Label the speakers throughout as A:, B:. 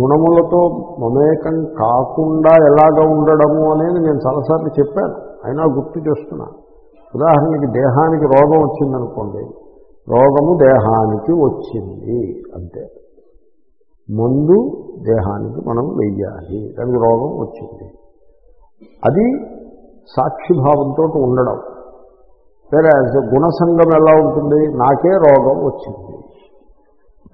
A: గుణములతో మమేకం కాకుండా ఎలాగ ఉండడము అనేది నేను చాలాసార్లు చెప్పాను. అయినా గుర్తు చేస్తున్నా. ఉదాహరణకి దేహానికి రోగం వచ్చిందనుకోండి. రోగము దేహానికి వచ్చింది అంతే. మందు దేహానికి మనం వెయ్యాలి. దానికి రోగం వచ్చింది. అది సాక్షిభావంతో ఉండడం. వేరే గుణసంగం ఎలా ఉంటుంది? నాకే రోగం వచ్చింది.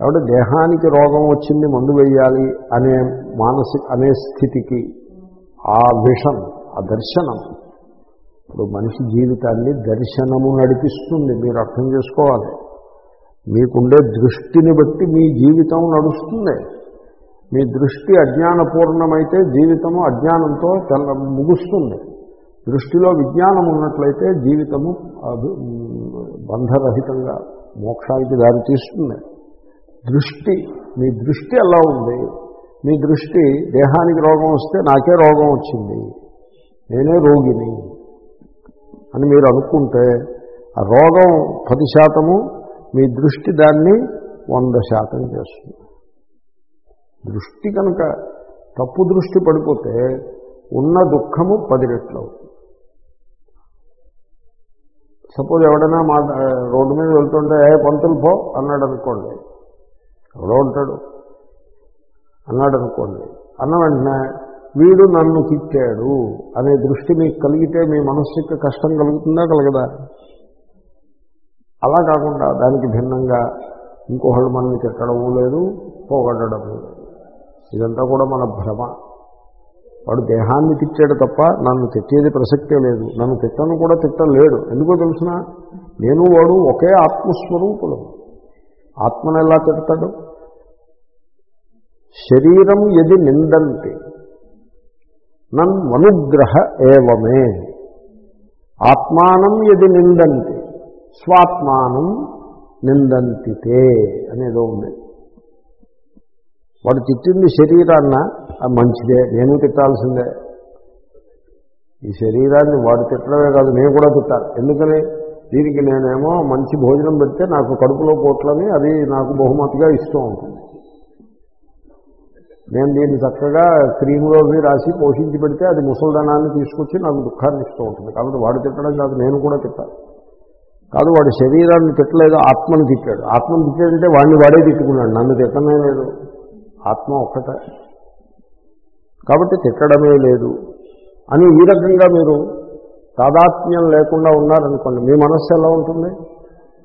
A: కాబట్టి దేహానికి రోగం వచ్చింది మందు వేయాలి అనే మానసిక అనే స్థితికి ఆ విషన్ ఆ దర్శనం ఇప్పుడు మనిషి జీవితాన్ని దర్శనము నడిపిస్తుంది మీరు అర్థం చేసుకోవాలి. మీకుండే దృష్టిని బట్టి మీ జీవితం నడుస్తుంది. మీ దృష్టి అజ్ఞానపూర్ణమైతే జీవితము అజ్ఞానంతో తెల్ల ముగుస్తుంది. దృష్టిలో విజ్ఞానం ఉన్నట్లయితే జీవితము బంధరహితంగా మోక్షానికి దారి తీస్తుంది దృష్టి మీ దృష్టి ఎలా ఉంది. మీ దృష్టి దేహానికి రోగం వస్తే నాకే రోగం వచ్చింది. నేనే రోగిని అని మీరు అనుకుంటే ఆ రోగం పది శాతము మీ దృష్టి దాన్ని వంద శాతం చేస్తుంది. దృష్టి కనుక తప్పు దృష్టి పడిపోతే ఉన్న దుఃఖము పది రెట్లు అవుతుంది. సపోజ్ ఎవడైనా మా రోడ్డు మీద వెళ్తుంటే ఏ పంతులు పో అన్నాడు అనుకోండి ఎవడో ఉంటాడు. అన్నాడు అనుకోండి అన్న వెంటనే వీడు నన్ను తిట్టాడు అనే దృష్టి మీకు కలిగితే మీ మనస్సుకి కష్టం కలుగుతుందా కలగదా? అలా కాకుండా దానికి భిన్నంగా ఇంకొకళ్ళు మనల్ని తిట్టడము లేదు పోగొట్టడము లేదు. ఇదంతా కూడా మన భ్రమ. వాడు దేహాన్ని తిట్టాడు తప్ప నన్ను తిట్టేది ప్రసక్తే లేదు. నన్ను తిట్టను కూడా తిట్టలేడు. ఎందుకో తెలుసిన? నేను వాడు ఒకే ఆత్మస్వరూపుడు. ఆత్మను ఎలా తిడతాడు శరీరం ఎది నిందంతి నన్ మనుగ్రహ ఏవమే. ఆత్మానం ఎది నిందంతి స్వాత్మానం నిందంతితే అనేదో ఉంది. వాడు తిట్టింది శరీరాన్న మంచిదే నేను తిట్టాల్సిందే. ఈ శరీరాన్ని వాడు తిట్టడమే కాదు నేను కూడా తిట్టాలి. ఎందుకని? దీనికి నేనేమో మంచి భోజనం పెడితే నాకు కడుపులో పోట్లని అది నాకు బహుమతిగా ఇస్తూ ఉంటుంది. నేను దీన్ని చక్కగా క్రీములో అవి రాసి పోషించి పెడితే అది ముసల్దనాన్ని తీసుకొచ్చి నాకు దుఃఖాన్ని ఇస్తూ ఉంటుంది. కాబట్టి వాడు తిట్టడం కాదు నేను కూడా తిట్టాలి. కాదు వాడు శరీరాన్ని తిట్టలేదు ఆత్మను తిట్టాడు. ఆత్మను తిట్టాడంటే వాడిని వాడే తిట్టుకున్నాడు. నన్ను తిట్టమే లేదు. ఆత్మ ఒక్కటే. కాబట్టి తిట్టడమే లేదు. అని ఈ రకంగా మీరు తాదాత్మ్యం లేకుండా ఉన్నారనుకోండి మీ మనస్సు ఎలా ఉంటుంది?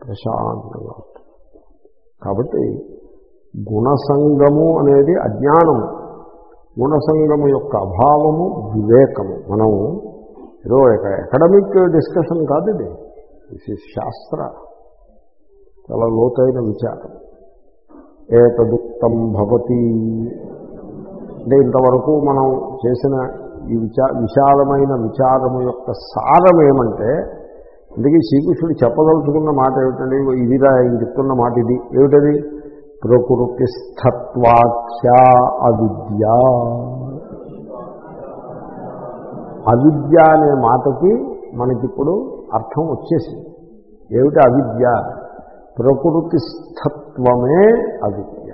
A: ప్రశాంతంగా ఉంటుంది. కాబట్టి గుణసంగము అనేది అజ్ఞానము. గుణసంగము యొక్క అభావము వివేకము. మనం ఏదో అకాడమిక్ డిస్కషన్ కాదు ఇది. దిస్ ఇస్ శాస్త్ర చాలా లోతైన విచారం. ఏతదుక్తం భవతి. అంటే ఇంతవరకు మనం చేసిన ఈ విచా విశాలమైన విచారము యొక్క సారం ఏమంటే అందుకే శ్రీకృష్ణుడు చెప్పదలుచుకున్న మాట ఏమిటండి ఇదిరా ఆయన చెప్తున్న మాట ఇది. ఏమిటది? ప్రకృతి స్థత్వాఖ్య అవిద్య. అవిద్య అనే మాటకి మనకిప్పుడు అర్థం వచ్చేసింది. ఏమిటి అవిద్య? ప్రకృతి స్థత్వమే అవిద్య.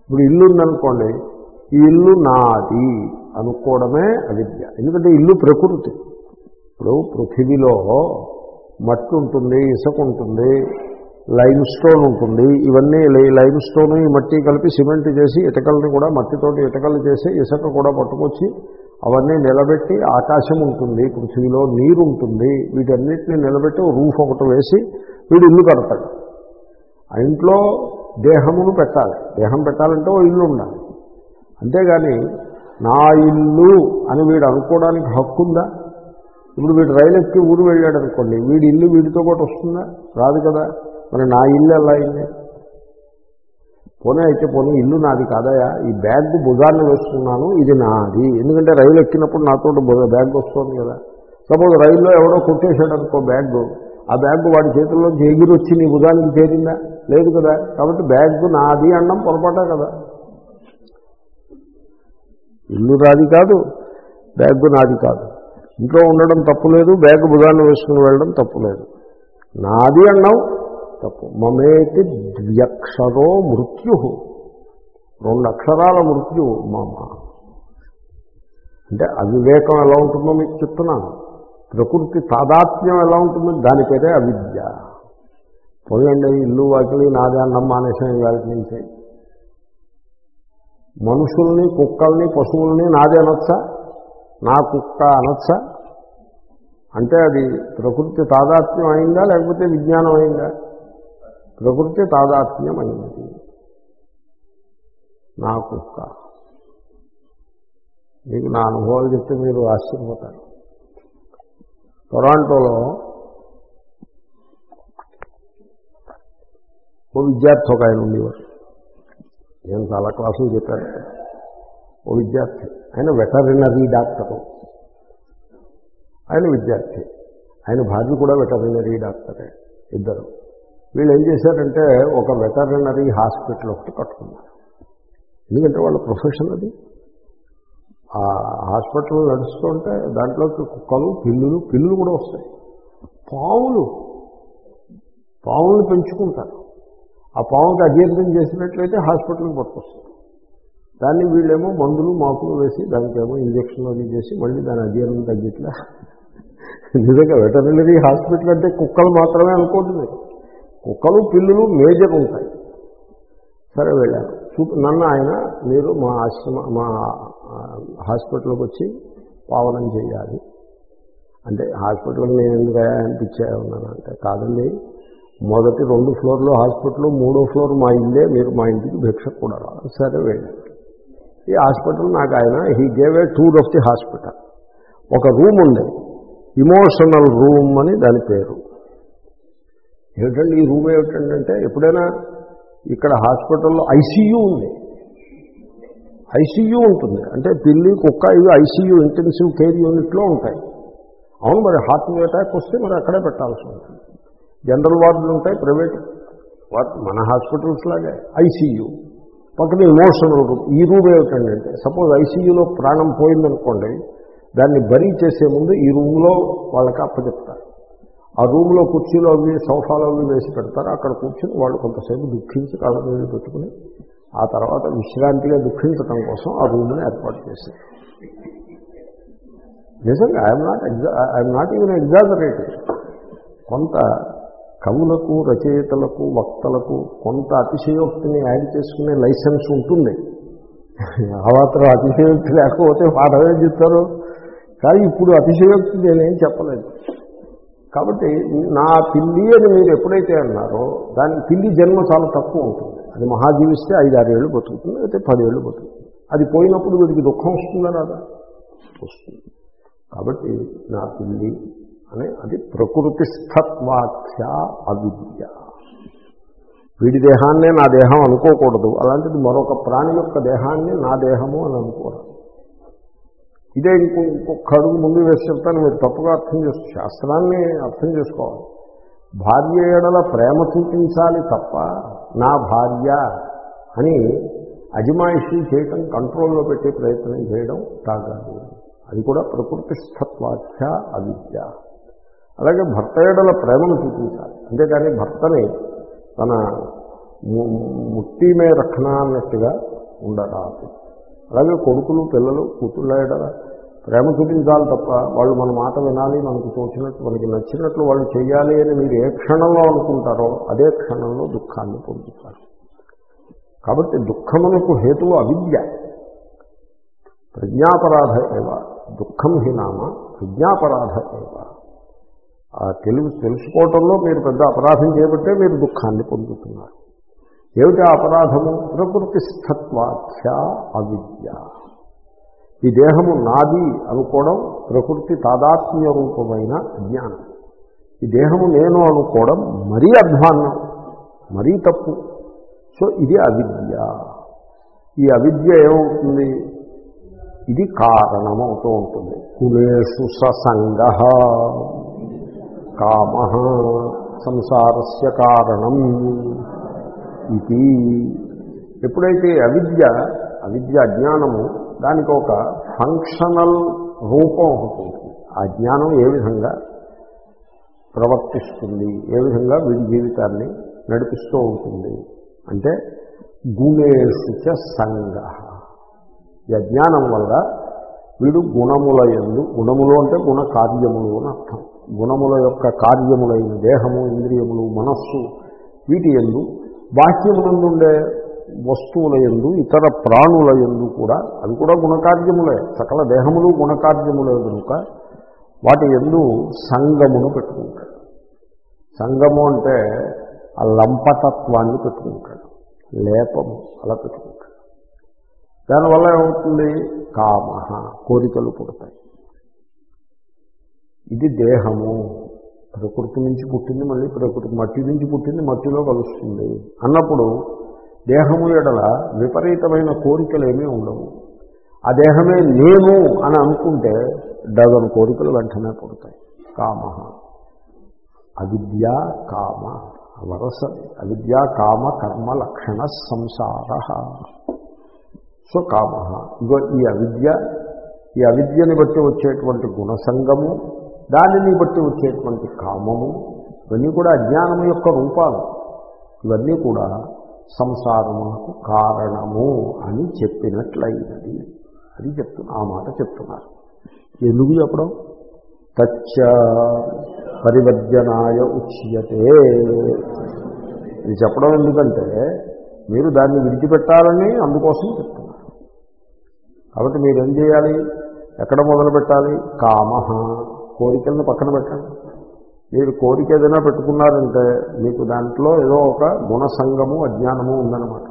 A: ఇప్పుడు ఇల్లు ఉందనుకోండి ఈ ఇల్లు నాది. అనుకోవడమే అవిద్య. ఎందుకంటే ఇల్లు ప్రకృతి. ఇప్పుడు పృథివీలో మట్టి ఉంటుంది ఇసుక ఉంటుంది లైమ్ స్టోన్ ఉంటుంది ఇవన్నీ లైమ్ స్టోన్ ఈ మట్టి కలిపి సిమెంట్ చేసి ఇటకల్ని కూడా మట్టితోటి ఇటకలు చేసి ఇసుక కూడా పట్టుకొచ్చి అవన్నీ నిలబెట్టి ఆకాశం ఉంటుంది పృథివీలో నీరు ఉంటుంది వీటన్నిటిని నిలబెట్టి రూఫ్ ఒకటి వేసి వీడు ఇల్లు కడతాడు. ఆ ఇంట్లో దేహమును పెట్టాలి. దేహం పెట్టాలంటే ఓ ఇల్లు ఉండాలి అంతేగాని నా ఇల్లు అని వీడు అనుకోవడానికి హక్కు ఉందా ఇప్పుడు వీడు రైలు ఎక్కి ఊరు వెళ్ళాడు అనుకోండి వీడి ఇల్లు వీడితో పాటు వస్తుందా? రాదు కదా. మరి నా ఇల్లు ఎలా అయింది? పోనీ అయితే పోనీ ఇల్లు నాది కాదయా? ఈ బ్యాగ్ భుజాన్ని వేసుకున్నాను ఇది నాది. ఎందుకంటే రైలు ఎక్కినప్పుడు నాతో బ్యాగ్ వస్తుంది కదా. సపోజ్ రైల్లో ఎవడో కొట్టేశాడు అనుకో బ్యాగ్ ఆ బ్యాగ్ వాడి చేతుల్లోంచి ఎగిరొచ్చి నీ భుజానికి చేరిందా? లేదు కదా. కాబట్టి బ్యాగ్ నాది అన్నం పొరపాటే కదా. ఇల్లు నాది కాదు బ్యాగ్ నాది కాదు. ఇంట్లో ఉండడం తప్పులేదు బ్యాగ్ భుజాన్ని వేసుకుని వెళ్ళడం తప్పులేదు నాది అన్నావు తప్పు. మమేతి ద్వ్యక్షరో మృత్యు. రెండు అక్షరాల మృత్యు మమ. అంటే అవివేకం ఎలా ఉంటుందో మీకు చెప్తున్నాను ప్రకృతి తాదాత్మ్యం ఎలా ఉంటుందో దాని పేరే అవిద్య. పోయండి ఇల్లు వాకిలి నాదే అన్నం మానేసం వాళ్ళకి నుంచి. మనుషుల్ని కుక్కల్ని పశువుల్ని నాదే అనొచ్చా? నా కుక్క అనొచ్చా? అంటే అది ప్రకృతి తాదాత్మ్యం అయిందా లేకపోతే విజ్ఞానం అయిందా? ప్రకృతి తాదాత్మ్యం అయింది. నా కుక్క. మీకు నా అనుభవాలు చెప్తే మీరు ఆశ్చర్యపోతారు. టొరాంటోలో ఓ విద్యార్థి ఒక ఆయన ఉండేవారు. నేను చాలా క్లాసులు చెప్పాను. ఓ విద్యార్థి ఆయన వెటరినరీ డాక్టరు. ఆయన విద్యార్థి ఆయన భార్య కూడా వెటరినరీ డాక్టరే ఇద్దరు. వీళ్ళు ఏం చేశారంటే ఒక వెటరినరీ హాస్పిటల్ ఒకటి కట్టుకున్నారు. ఎందుకంటే వాళ్ళ ప్రొఫెషన్ అది. ఆ హాస్పిటల్ నడుస్తుంటే దాంట్లోకి కుక్కలు పిల్లులు పిల్లులు కూడా వస్తాయి. పావులు పావులను పెంచుకుంటారు. ఆ పాముకి అజీర్ణం చేసినట్లయితే హాస్పిటల్కి పట్టుకొస్తారు. దాన్ని వీళ్ళేమో మందులు మాకులు వేసి దానికేమో ఇంజక్షన్లు అది చేసి మళ్ళీ దాని అజీర్ణం తగ్గిట్లా. నిజంగా వెటర్నరీ హాస్పిటల్ అంటే కుక్కలు మాత్రమే అనుకోతుంది కుక్కలు పిల్లులు మేజర్ ఉంటాయి. సరే వెళ్ళాను చూపు నన్ను ఆయన మీరు మా ఆశ్రమ మా హాస్పిటల్కి వచ్చి పావనం చేయాలి. అంటే హాస్పిటల్ నేను ఎందుకు అనిపించా ఉన్నాను అంటే కాదండి మొదటి రెండు ఫ్లోర్లో హాస్పిటల్ మూడో ఫ్లోర్ మా ఇల్లే మీరు మా ఇంటికి భిక్ష కూడా రాదు సరే వెళ్ళాను ఈ హాస్పిటల్ నాకు ఆయన he gave a tour of the hospital ఒక రూమ్ ఉంది. ఇమోషనల్ రూమ్ అని దాని పేరు. ఏమిటండి ఈ రూమ్ ఏమిటంటే ఎప్పుడైనా ఇక్కడ హాస్పిటల్లో ఐసీయూ ఉంది. ఐసీయూ ఉంటుంది. అంటే పిల్లి కుక్క ఇవి ఐసీయూ ఇంటెన్సివ్ కేర్ యూనిట్లో ఉంటాయి. అవును మరి హార్ట్ అటాక్ వస్తే మరి అక్కడే పెట్టాల్సి ఉంటుంది. జనరల్ వార్డులు ఉంటాయి ప్రైవేట్. వార్డు మన హాస్పిటల్స్ లాగే. ఐసీయూ. పక్కన ఇమోషనల్ రూమ్. ఈ రూమ్ ఏమిటంటే సపోజ్ ఐసీయూలో ప్రాణం పోయిందనుకోండి దాన్ని బరీ చేసే ముందు ఈ రూమ్లో వాళ్ళకి అప్పచెప్తారు. ఆ రూమ్లో కుర్చీలో అవి సోఫాలో అవి వేసి పెడతారు. అక్కడ కూర్చొని వాళ్ళు కొంతసేపు దుఃఖించి కాళ్ళ మీద పెట్టుకుని ఆ తర్వాత విశ్రాంతిగా దుఃఖించడం కోసం ఆ రూమ్ని ఏర్పాటు చేశారు. నిజంగా I'm not exa I'm not even exaggerated కొంత కవులకు రచయితలకు వక్తలకు కొంత అతిశయోక్తిని యాడ్ చేసుకునే లైసెన్స్ ఉంటుంది. ఆ మాత్రం అతిశయోక్తి లేకపోతే పాఠమే చెప్తారు? కానీ ఇప్పుడు అతిశయోక్తి నేనేం చెప్పలేదు. కాబట్టి నా పిల్లి అని మీరు ఎప్పుడైతే అన్నారో దాని పిల్లి జన్మ చాలా తక్కువ ఉంటుంది. అది మహాజీవిస్తే ఐదు ఆరేళ్ళు బతుకుతుంది అయితే పదేళ్ళు బతుకుతుంది. అది పోయినప్పుడు వీడికి దుఃఖం వస్తుందా రాదా? వస్తుంది. కాబట్టి నా పిల్లి అని అది ప్రకృతిస్థత్వాఖ్య అవిద్య. వీడి దేహాన్నే నా దేహం అనుకోకూడదు. అలాంటిది మరొక ప్రాణి యొక్క దేహాన్ని నా దేహము అని అనుకోవడం ఇదే ఇంకో ఇంకొక అడుగు ముందు వేసి చెప్తాను మీరు తప్పుగా అర్థం చేసుకో శాస్త్రాన్ని అర్థం చేసుకోవాలి. భార్య ఏడల ప్రేమ చూపించాలి తప్ప నా భార్య అని అజమాయిషీ చేయటం కంట్రోల్లో పెట్టే ప్రయత్నం చేయడం తాగాలి అది కూడా ప్రకృతిస్థత్వాఖ్య అవిద్య. అలాగే భర్త ఏడల ప్రేమను చూపించాలి. అంతేకాని భర్తని తన ముట్టి మే రక్షణ అన్నట్టుగా ఉండరాదు. అలాగే కొడుకులు పిల్లలు కూతుళ్ళ ఏడల ప్రేమ చూపించాలి తప్ప వాళ్ళు మన మాట వినాలి మనకు తోచినట్టు మనకి నచ్చినట్లు వాళ్ళు చేయాలి అని మీరు ఏ క్షణంలో అనుకుంటారో అదే క్షణంలో దుఃఖాన్ని పొందుతారు. కాబట్టి దుఃఖమునకు హేతువు అవిద్య. ప్రజ్ఞాపరాధ ఏవ దుఃఖం హి నామ ప్రజ్ఞాపరాధ ఏవ. తెలుగు తెలుసుకోవటంలో మీరు పెద్ద అపరాధం చేయబట్టే మీరు దుఃఖాన్ని పొందుతున్నారు. ఏమిటి అపరాధము? ప్రకృతి స్థత్వాఖ్య అవిద్య. ఈ దేహము నాది అనుకోవడం ప్రకృతి తాదాత్మ్య రూపమైన జ్ఞానం ఈ దేహము నేను అనుకోవడం మరీ అధ్వాన్నం మరీ తప్పు. సో ఇది అవిద్య. ఈ అవిద్య ఏమవుతుంది? ఇది కారణమవుతూ ఉంటుంది. కులేషు ససంగ కామ సంసారస్య కారణం ఇది. ఎప్పుడైతే అవిద్య అవిద్య అజ్ఞానము దానికి ఒక ఫంక్షనల్ రూపం ఉంటుంది ఆ జ్ఞానం ఏ విధంగా ప్రవర్తిస్తుంది ఏ విధంగా వీడి జీవితాన్ని నడిపిస్తూ ఉంటుంది? అంటే గుణేషు సంగ. ఈ అజ్ఞానం వల్ల వీడు గుణముల ఎందు గుణములు అంటే గుణ కార్యములు అని అర్థం. గుణముల యొక్క కార్యములైన దేహము ఇంద్రియములు మనస్సు వీటి ఎందు బాహ్యమునందుండే వస్తువుల ఎందు ఇతర ప్రాణుల ఎందు కూడా అవి కూడా గుణకార్యములే సకల దేహములు గుణకార్యములే కనుక వాటి ఎందు సంగమును పెట్టుకుంటాడు. సంగము అంటే ఆ లంపతత్వాన్ని పెట్టుకుంటాడు లేపము అలా పెట్టుకుంటాడు. దానివల్ల ఏమవుతుంది? కామ కోరికలు పుడతాయి. ఇది దేహము. ప్రకృతి నుంచి పుట్టింది మళ్ళీ ప్రకృతి మట్టి నుంచి పుట్టింది మట్టిలో కలుస్తుంది. అన్నప్పుడు దేహము ఎడల విపరీతమైన కోరికలు ఏమీ ఉండవు. ఆ దేహమే నేను అని అనుకుంటే డజన్ కోరికలు వెంటనే పుడతాయి. కామ. అవిద్య కామ. వరస. అవిద్య కామ కర్మ లక్షణ సంసార. సో కామ. ఇగో ఈ అవిద్య ఈ అవిద్యని బట్టి వచ్చేటువంటి గుణసంగము దానిని బట్టి వచ్చేటువంటి కామము ఇవన్నీ కూడా అజ్ఞానం యొక్క రూపాలు. ఇవన్నీ కూడా సంసారమునకు కారణము అని చెప్పినట్లయినది. అది చెప్తున్నా ఆ మాట చెప్తున్నారు. ఎందుకు చెప్పడం? తచ్చ పరివర్జనాయ ఉచ్యతే. ఇది చెప్పడం ఎందుకంటే మీరు దాన్ని విడిచిపెట్టాలని అందుకోసం చెప్తున్నారు. కాబట్టి మీరేం చేయాలి? ఎక్కడ మొదలు పెట్టాలి కామ కోరికలను పక్కన పెట్టండి. మీరు కోరిక ఏదైనా పెట్టుకున్నారంటే మీకు దాంట్లో ఏదో ఒక గుణసంగము అజ్ఞానము ఉందన్నమాట.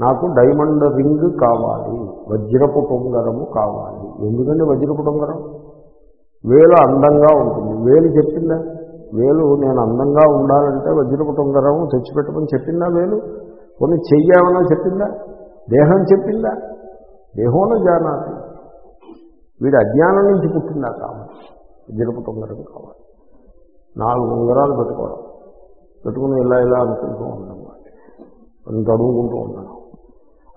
A: నాకు డైమండ్ రింగ్ కావాలి వజ్రపు పొంగరము కావాలి. ఎందుకండి వజ్రపు పొంగరం? వేలు అందంగా ఉంటుంది. వేలు చెప్పిందా? వేలు నేను అందంగా ఉండాలంటే వజ్రపు పొంగరం తెచ్చిపెట్టమని చెప్పిందా వేలు? కొన్ని చెయ్యామన్నా చెప్పిందా? దేహం చెప్పిందా? దేహంలో జానాతి. వీడు అజ్ఞానం నుంచి పుట్టిందా కావాలి వజ్రపు కావాలి. నాలుగు ఉంగరాలు పెట్టుకోవడం. పెట్టుకుని ఇలా ఇలా అనుకుంటూ ఉండడం కొంత అడుగుకుంటూ ఉండడం.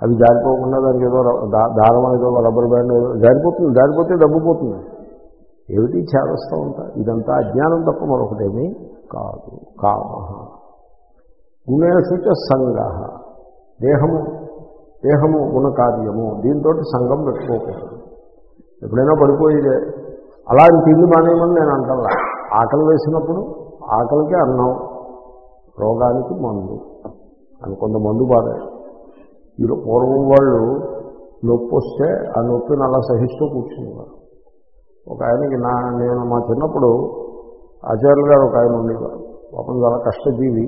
A: అవి జారిపోకుండా దానికి ఏదో దారం ఏదో రబ్బర్ బ్యాండ్ ఏదో జారిపోతుంది. జారిపోతే డబ్బు పోతుంది. ఏమిటి చేరస్తూ ఉంటా? ఇదంతా అజ్ఞానం తప్ప మరొకటేమీ కాదు. కామ. గుణేషు సంగ. దేహము దేహము గుణకార్యము దీంతో సంఘం పెట్టుకోకూడదు. ఎప్పుడైనా పడిపోయేదే. అలాంటి తిండి మానేయమని నేను అంటల్లా. ఆకలి వేసినప్పుడు ఆకలికి అన్నం రోగానికి మందు అని కొంత మందు బాధ ఈలో పూర్వం వాళ్ళు నొప్పి వస్తే ఆ నొప్పిని అలా సహిస్తూ కూర్చునేవారు. ఒక ఆయనకి నా నేను మా చిన్నప్పుడు ఆచార్యులు గారు ఒక ఆయన ఉండేవారు. పాపం చాలా కష్టజీవి.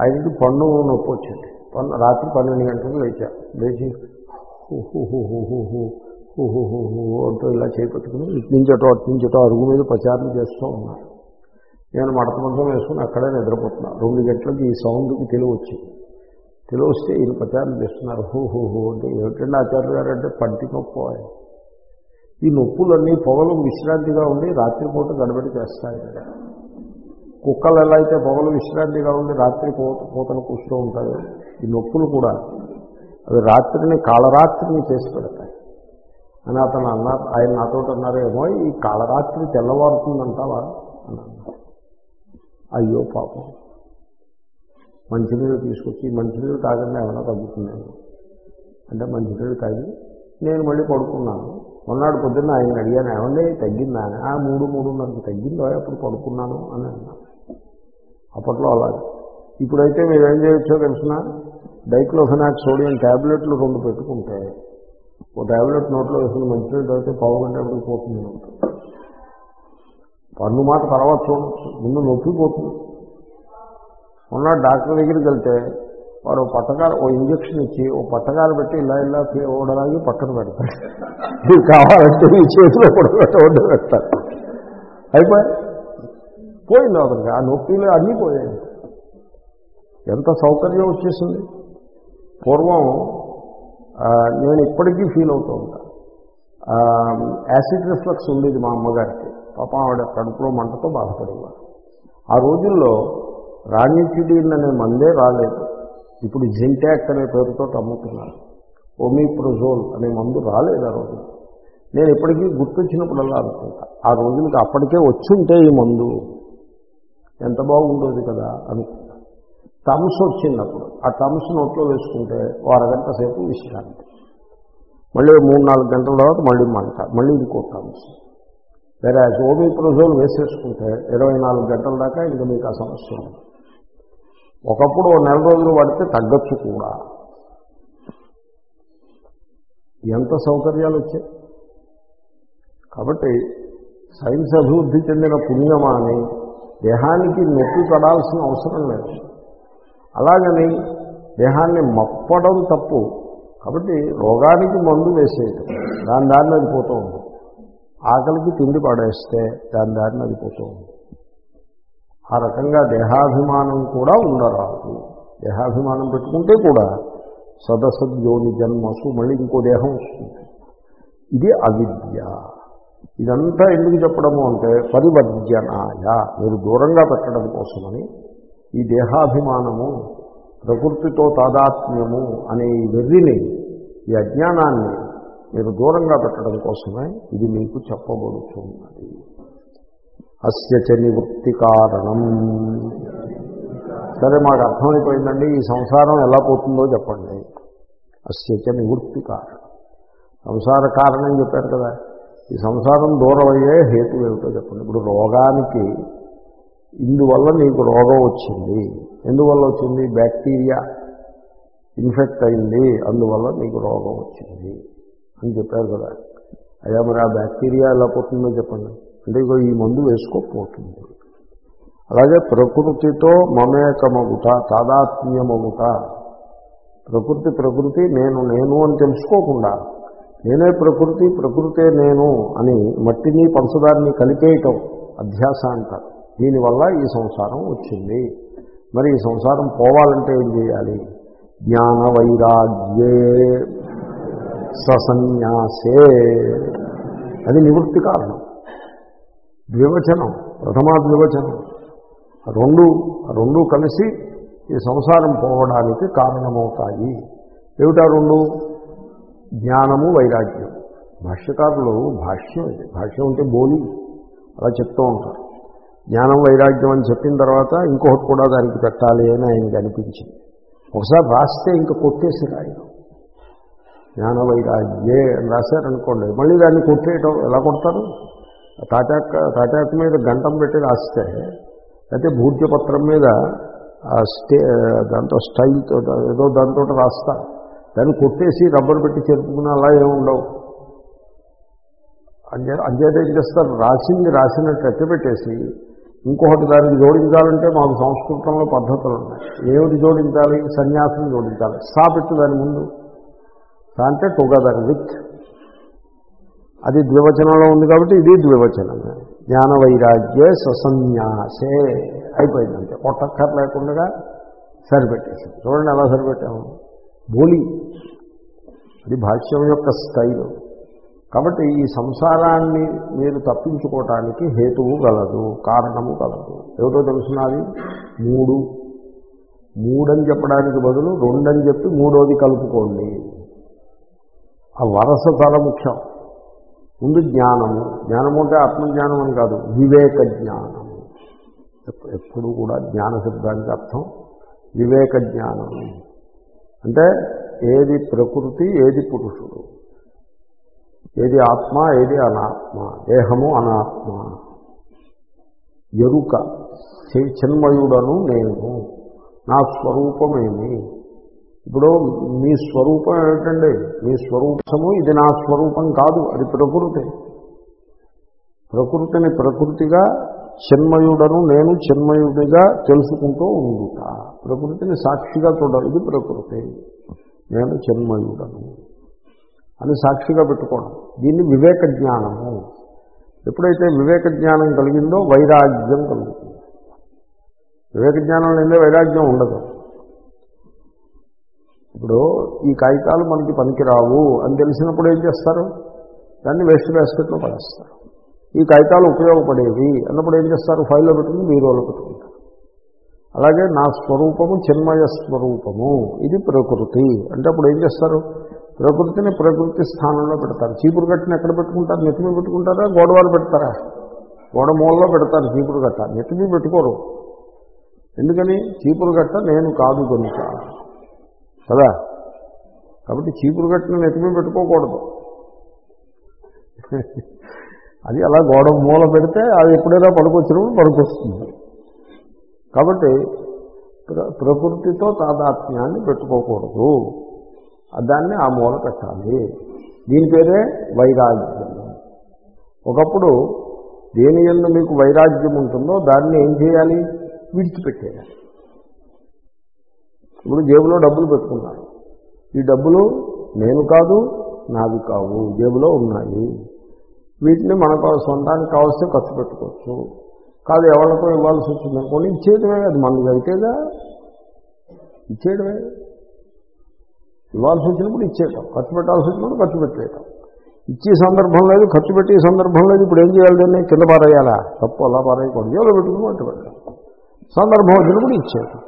A: ఆయనకి పన్ను నొప్పి వచ్చింది. పన్ను రాత్రి పన్నెండు గంటలకు లేచా. లేచి హూ ఓహోహో అంటూ ఇలా చేపట్టుకుని ఇటు నుంచి అటో అటు నుంచి అటో అరుగు మీద ప్రచారం చేస్తూ ఉన్నారు. నేను మడతమంతం వేసుకుని అక్కడే నిద్రపోతున్నా. రెండు గంటలకి ఈ సౌండ్కి తెలివి వచ్చింది. తెలివి వస్తే ఈయన ప్రచారం చేస్తున్నారు. హోహోహో అంటే ఏమిటండి ఆచార్య గారు అంటే పంటి నొప్పి ఈ నొప్పులన్నీ పొగలు విశ్రాంతిగా ఉండి రాత్రిపూట గడబడి చేస్తాయి కుక్కలు ఎలా అయితే పొగలు విశ్రాంతిగా ఉండి రాత్రి పూత కోతలు కూర్చో ఉంటాయో ఈ నొప్పులు కూడా అవి రాత్రిని కాళరాత్రిని చేసి పెడతాయి. అని అతను అన్నా ఆయన నాతో అన్నారేమో ఈ కాళరాత్రి తెల్లవారుతుందంటావా? అని అన్నారు అయ్యో పాపం. మంచినీళ్ళు తీసుకొచ్చి మంచినీళ్ళు తాగండి ఏమైనా తగ్గుతున్నాను అంటే మంచినీళ్ళు తాగి నేను మళ్ళీ పడుకున్నాను. మొన్నటి పొద్దున్న ఆయన అడిగాను ఏమండి తగ్గిందా అని. ఆ మూడు మూడున్నరకు తగ్గిందో? అప్పుడు పడుకున్నాను అని అన్నాను అప్పట్లో అలాగే ఇప్పుడైతే మీరు ఏం చేయొచ్చో తెలిసిన? డైక్లోఫెనాక్ సోడియం ట్యాబ్లెట్లు రెండు పెట్టుకుంటే ఓ టాబ్లెట్ నోట్లో వేసుకుని మంచినీళ్ళు తాగితే పావు గంట ఎప్పుడు పోతుంది. పన్ను మాట తర్వాత చూడవచ్చు ముందు నొప్పి పోతుంది. మొన్న డాక్టర్ దగ్గరికి వెళ్తే వాడు పట్టకాలు ఓ ఇంజక్షన్ ఇచ్చి ఓ పట్టకాలు పెట్టి ఇలా ఇలా ఓడలాగి పక్కన పెడతారు ఇది కావాలంటే ఈ చేతిలో కూడా పెడతారు. అయిపోయి పోయింది అతనికి. ఆ నొప్పిలో అన్నీ పోయాయి. ఎంత సౌకర్యం వచ్చేసింది? పూర్వం నేను ఇప్పటికీ ఫీల్ అవుతూ ఉంటాను యాసిడ్ రిఫ్లెక్స్ ఉండేది మా అమ్మగారికి. పాప ఆవిడ కడుపులో మంటతో బాధపడేవారు. ఆ రోజుల్లో రాణిచిడీన్ అనే మందే రాలేదు. ఇప్పుడు జింటాక్ అనే పేరుతో అమ్ముతున్నారు. ఓమిప్రోజోల్ అనే మందు రాలేదు ఆ రోజు నేను ఇప్పటికీ గుర్తొచ్చినప్పుడల్లా అనుకుంటా. ఆ రోజులకి అప్పటికే వచ్చుంటే ఈ మందు. ఎంత బాగుండేది కదా అనుకుంటా టమ్స్ వచ్చినప్పుడు ఆ టమ్స్ నోట్లో వేసుకుంటే అరగంట సేపు విశ్రాంతి. మళ్ళీ మూడు నాలుగు గంటల తర్వాత మళ్ళీ మంట మళ్ళీ ఇంకో టమ్స్ వేరే ఓమిప్రోజోల్ వేసేసుకుంటే ఇరవై నాలుగు గంటల దాకా ఇంకా మీకు ఆ సమస్య ఉంది ఒకప్పుడు ఓ నెల రోజులు పడితే తగ్గచ్చు కూడా. ఎంత సౌకర్యాలు వచ్చాయి? కాబట్టి సైన్స్ అభివృద్ధి చెందిన పుణ్యమా అని దేహానికి నొప్పి పడాల్సిన అవసరం లేదు. అలాగని దేహాన్ని మప్పడం తప్పు. కాబట్టి రోగానికి మందు వేసేయటం. దాని దారిని అది పోతూ ఉంది ఆకలికి తిండి పడేస్తే దాని దారిని అది పోతూ ఉంది ఆ రకంగా దేహాభిమానం కూడా ఉండరాదు. దేహాభిమానం పెట్టుకుంటే కూడా సదసద్యోని జన్మసు మళ్ళీ ఇంకో దేహం వస్తుంది. ఇది అవిద్య. ఇదంతా ఎందుకు చెప్పడము అంటే పరివర్జనాయ. మీరు దూరంగా పెట్టడం కోసమని ఈ దేహాభిమానము ప్రకృతితో తాదాత్మ్యము అనే ఈ వెర్రిని ఈ అజ్ఞానాన్ని మీరు దూరంగా పెట్టడం కోసమే ఇది మీకు చెప్పబడుతున్నది అస్యచ నివృత్తి కారణం. సరే మాకు అర్థమైపోయిందండి. ఈ సంసారం ఎలా పోతుందో చెప్పండి. అస్యచ నివృత్తి కారణం. సంసార కారణం చెప్పారు కదా. ఈ సంసారం దూరం అయ్యే హేతు ఏమిటో చెప్పండి. ఇప్పుడు రోగానికి ఇందువల్ల నీకు రోగం వచ్చింది. ఎందువల్ల వచ్చింది? బ్యాక్టీరియా ఇన్ఫెక్ట్ అయింది. అందువల్ల నీకు రోగం వచ్చింది అని చెప్పారు కదా. అయ్యా మరి ఆ బ్యాక్టీరియా ఎలా పోతుందో చెప్పండి. అంటే ఇగో ఈ మందు వేసుకోకపోతుంది. అలాగే ప్రకృతితో మమేకమగుట తాదాత్మ్యమగుట. ప్రకృతి ప్రకృతి నేను నేను అని తెలుసుకోకుండా నేనే ప్రకృతి ప్రకృతే నేను అని మట్టిని పంచదారిని కలిపేయటం అధ్యాస అంటారు. దీనివల్ల ఈ సంసారం వచ్చింది. మరి ఈ సంసారం పోవాలంటే ఏం చేయాలి? జ్ఞాన వైరాగ్యే ససన్యాసే. అది నివృత్తి కారణం. ద్వివచనం ప్రథమా ద్వివచనం. రెండు రెండు కలిసి ఈ సంసారం పోవడానికి కారణమవుతాయి. ఏమిటా రెండు? జ్ఞానము వైరాగ్యం. భాష్యకారులు భాష్యం ఇది. భాష్యం అంటే బోలి. అలా చెప్తూ ఉంటారు. జ్ఞానం వైరాగ్యం అని చెప్పిన తర్వాత ఇంకొకటి కూడా దానికి పెట్టాలి అని ఆయనకి అనిపించింది. ఒకసారి రాస్తే ఇంకా కొట్టేసి రాయడం జ్ఞాన వైరాగ్యే అని రాశారనుకోండి. మళ్ళీ దాన్ని కొట్టేయటం ఎలా కొడతారు? తాటాక తాటాక మీద గంటం పెట్టి రాస్తే అయితే భూత్యపత్రం మీద ఆ స్టే దాంతో స్టైల్తో ఏదో దాంతో రాస్తా. దాన్ని కొట్టేసి రబ్బర్ పెట్టి చెరుపుకుని అలా ఏముండవు ఉండవు. అంచే అంచేత ఏం చేస్తారు? రాసింది రాసినట్టు పెట్టేసి ఇంకొకటి దానికి జోడించాలంటే మాకు సంస్కృతంలో పద్ధతులు ఉన్నాయి. ఏమిటి జోడించాలి? సన్యాసం జోడించాలి. సా పెట్టు దాని ముందు. సా అంటే టుగెదర్ విత్ అది ద్వివచనంలో ఉంది కాబట్టి ఇది ద్వివచనమే జ్ఞాన వైరాగ్యే ససన్యాసే. అయిపోయిందంటే. అంతే లేకుండా సరిపెట్టేసాం చూడండి ఎలా సరిపెట్టాము. బోలి. ఇది భాష్యం యొక్క స్థైలు కాబట్టి ఈ సంసారాన్ని మీరు తప్పించుకోవటానికి హేతువు గలదు కారణము గలదు. ఏమిటో తెలుసున్నది మూడు. మూడని చెప్పడానికి బదులు రెండని చెప్పి మూడోది కలుపుకోండి. ఆ వరస చాలా ముఖ్యం. ముందు జ్ఞానము. జ్ఞానము అంటే ఆత్మజ్ఞానం అని కాదు వివేక జ్ఞానము. ఎప్పుడు కూడా జ్ఞాన శబ్దానికి అర్థం వివేక జ్ఞానము. అంటే ఏది ప్రకృతి ఏది పురుషుడు. ఏది ఆత్మ ఏది అనాత్మ. దేహము అనాత్మ. ఎరుక చిన్మయుడను నేను. నా స్వరూపమేమి? ఇప్పుడు మీ స్వరూపం ఏమిటండి? మీ స్వరూపము ఇది నా స్వరూపం కాదు అది ప్రకృతి. ప్రకృతిని ప్రకృతిగా చిన్మయుడను నేను చిన్మయుడిగా తెలుసుకుంటూ ఉండుట. ప్రకృతిని సాక్షిగా చూడాలి ఇది ప్రకృతి. నేను చిన్మయుడను. అని సాక్షిగా పెట్టుకోవడం. దీన్ని వివేక జ్ఞానము. ఎప్పుడైతే వివేక జ్ఞానం కలిగిందో వైరాగ్యం కలుగుతుంది. వివేక జ్ఞానం లేదే వైరాగ్యం ఉండదు. ఇప్పుడు ఈ కాగితాలు మనకి పనికిరావు అని తెలిసినప్పుడు ఏం చేస్తారు? దాన్ని వేస్ట్ బ్యాస్కెట్లో పడేస్తారు. ఈ కాగితాలు ఉపయోగపడేవి అన్నప్పుడు ఏం చేస్తారు? ఫైల్లో పెట్టుకుని బీరోలో పెట్టుకుంటారు. అలాగే నా స్వరూపము చిన్మయ స్వరూపము. ఇది ప్రకృతి. అంటే అప్పుడు ఏం చేస్తారు? ప్రకృతిని ప్రకృతి స్థానంలో పెడతారు. చీపురు కట్టిని ఎక్కడ పెట్టుకుంటారు? నెత్తిమీ పెట్టుకుంటారా? గోడవారు పెడతారా? గోడ మూలలో పెడతారు చీపురు కట్ట. నెత్తిమీ పెట్టుకోరు. ఎందుకని? చీపురు గట్ట నేను కాదు కనుక. కదా? కాబట్టి చీపురు గట్టిన నెత్తిమీ పెట్టుకోకూడదు. అది అలా గోడ మూల పెడితే అది ఎప్పుడైనా పడుకొచ్చినప్పుడు పడుకొస్తుంది కాబట్టి ప్ర- ప్రకృతితో తాదాత్మ్యాన్ని పెట్టుకోకూడదు. దాన్ని ఆ మూల పెట్టాలి దీని పేరే వైరాగ్యం. ఒకప్పుడు దేని ఎందు మీకు వైరాగ్యం ఉంటుందో దాన్ని ఏం చేయాలి? విడిచిపెట్టేయాలి. ఇప్పుడు జేబులో డబ్బులు పెట్టుకున్నాను ఈ డబ్బులు నేను కాదు నావి కావు జేబులో ఉన్నాయి. వీటిని మనకు సొంతానికి కావస్తే ఖర్చు పెట్టుకోవచ్చు. కాదు ఎవరికో ఇవ్వాల్సి వచ్చింది అనుకోండి ఇచ్చేయడమే అది మనది అయితేగా ఇచ్చేయడమే ఇవ్వాల్సి వచ్చినప్పుడు ఇచ్చేయటం. ఖర్చు పెట్టాల్సి వచ్చినప్పుడు ఖర్చు పెట్టేయటం. ఇచ్చే సందర్భం లేదు ఖర్చు పెట్టే సందర్భం లేదు ఇప్పుడు ఏం చేయాలి దాన్ని? కింద పారేయాలా? తప్పు అలా పారేయకూడదు. జోలో పెట్టుకుని అట్టు పెట్టడం సందర్భం వచ్చినప్పుడు ఇచ్చేయటం.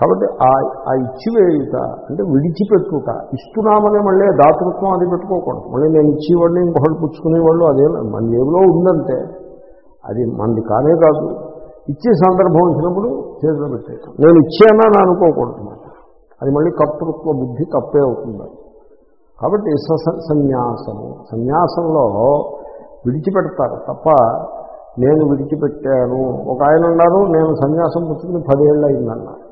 A: కాబట్టి ఆ ఆ ఇచ్చివేయుట అంటే విడిచిపెట్టుట ఇస్తున్నామనే మళ్ళీ దాతృత్వం అది పెట్టుకోకూడదు. మళ్ళీ నేను ఇచ్చేవాడిని ఇంకొకటి పుచ్చుకునేవాళ్ళు అదే మన జేబులో ఉందంటే అది మనది కానే కాదు. ఇచ్చే సందర్భం వచ్చినప్పుడు చేతిలో పెట్టేయటం. నేను ఇచ్చానని అనుకోకూడదు. అది మళ్ళీ కర్తృత్వ బుద్ధి తప్పే అవుతుంది. కాబట్టి స సన్యాసము. సన్యాసంలో విడిచిపెడతారు తప్ప నేను విడిచిపెట్టాను. ఒక ఆయన అన్నారు నేను సన్యాసం పుచ్చుకుని పదేళ్ళు అయిందన్నారు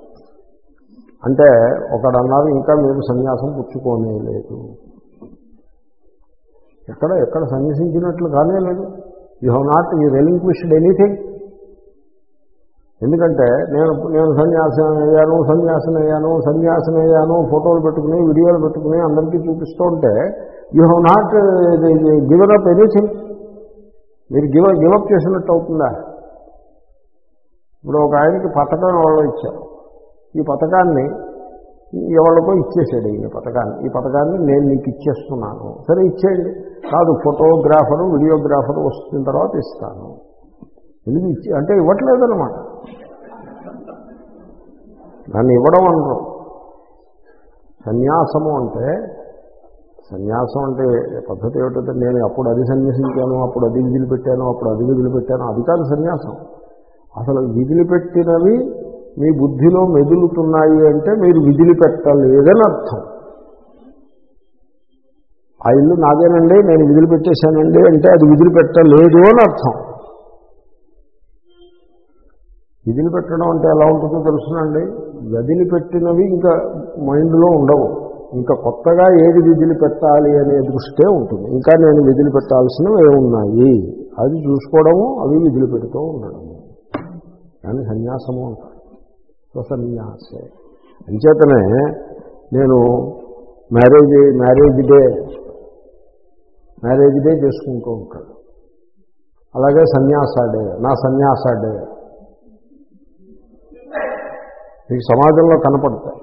A: అంటే ఒకడు అన్నారు ఇంకా మీరు సన్యాసం పుచ్చుకోనే లేదు ఎక్కడ ఎక్కడ సన్యసించినట్లు కానే లేదు. You have not you relinquished anything. ఎందుకంటే నేను నేను సన్యాసం అయ్యాను సన్యాసం అయ్యాను సన్యాసం అయ్యాను ఫోటోలు పెట్టుకుని వీడియోలు పెట్టుకుని అందరికీ చూపిస్తూ ఉంటే you have not given up anything మీరు గివ్ గివప్ చేసినట్టు అవుతుందా? ఇప్పుడు ఒక ఆయనకి పథకం వాళ్ళు ఇచ్చారు. ఈ పథకాన్ని ఎవరికో ఇచ్చేసాడు ఈ పథకాన్ని. ఈ పథకాన్ని నేను నీకు ఇచ్చేస్తున్నాను. సరే ఇచ్చేయండి. కాదు ఫోటోగ్రాఫరు వీడియోగ్రాఫరు వస్తున్న తర్వాత ఇస్తాను. ఎందుకు ఇచ్చి అంటే ఇవ్వట్లేదన్నమాట. నన్ను ఇవ్వడం అనరు. సన్యాసము అంటే సన్యాసం అంటే పద్ధతి ఏమిటంటే నేను అప్పుడు అది సన్యాసించాను అప్పుడు అది విధులు పెట్టాను అప్పుడు అది విధులు పెట్టాను అది కాదు సన్యాసం. అసలు విధులు పెట్టినవి మీ బుద్ధిలో మెదులుతున్నాయి అంటే మీరు విధులు పెట్టలేదని అర్థం. ఆ ఇల్లు నాదేనండి నేను విధులు పెట్టేశానండి అంటే అది విధులు పెట్టలేదు అని అర్థం. విధులు పెట్టడం అంటే ఎలా ఉంటుందో తెలుసునండి. వదిలి పెట్టినవి ఇంకా మైండ్లో ఉండవు. ఇంకా కొత్తగా ఏది విధులు పెట్టాలి అనే దృష్టే ఉంటుంది. ఇంకా నేను విధులు పెట్టాల్సినవి ఏమున్నాయి అది చూసుకోవడము అవి విధులు పెడుతూ ఉండడము. కానీ సన్యాసము అంటారు. స్వసన్యాసే. అంచేతనే నేను marriage marriage day marriage day చేసుకుంటూ ఉంటాడు అలాగే సన్యాస డే నా సన్యాస డే. మీకు సమాజంలో కనపడతాయి.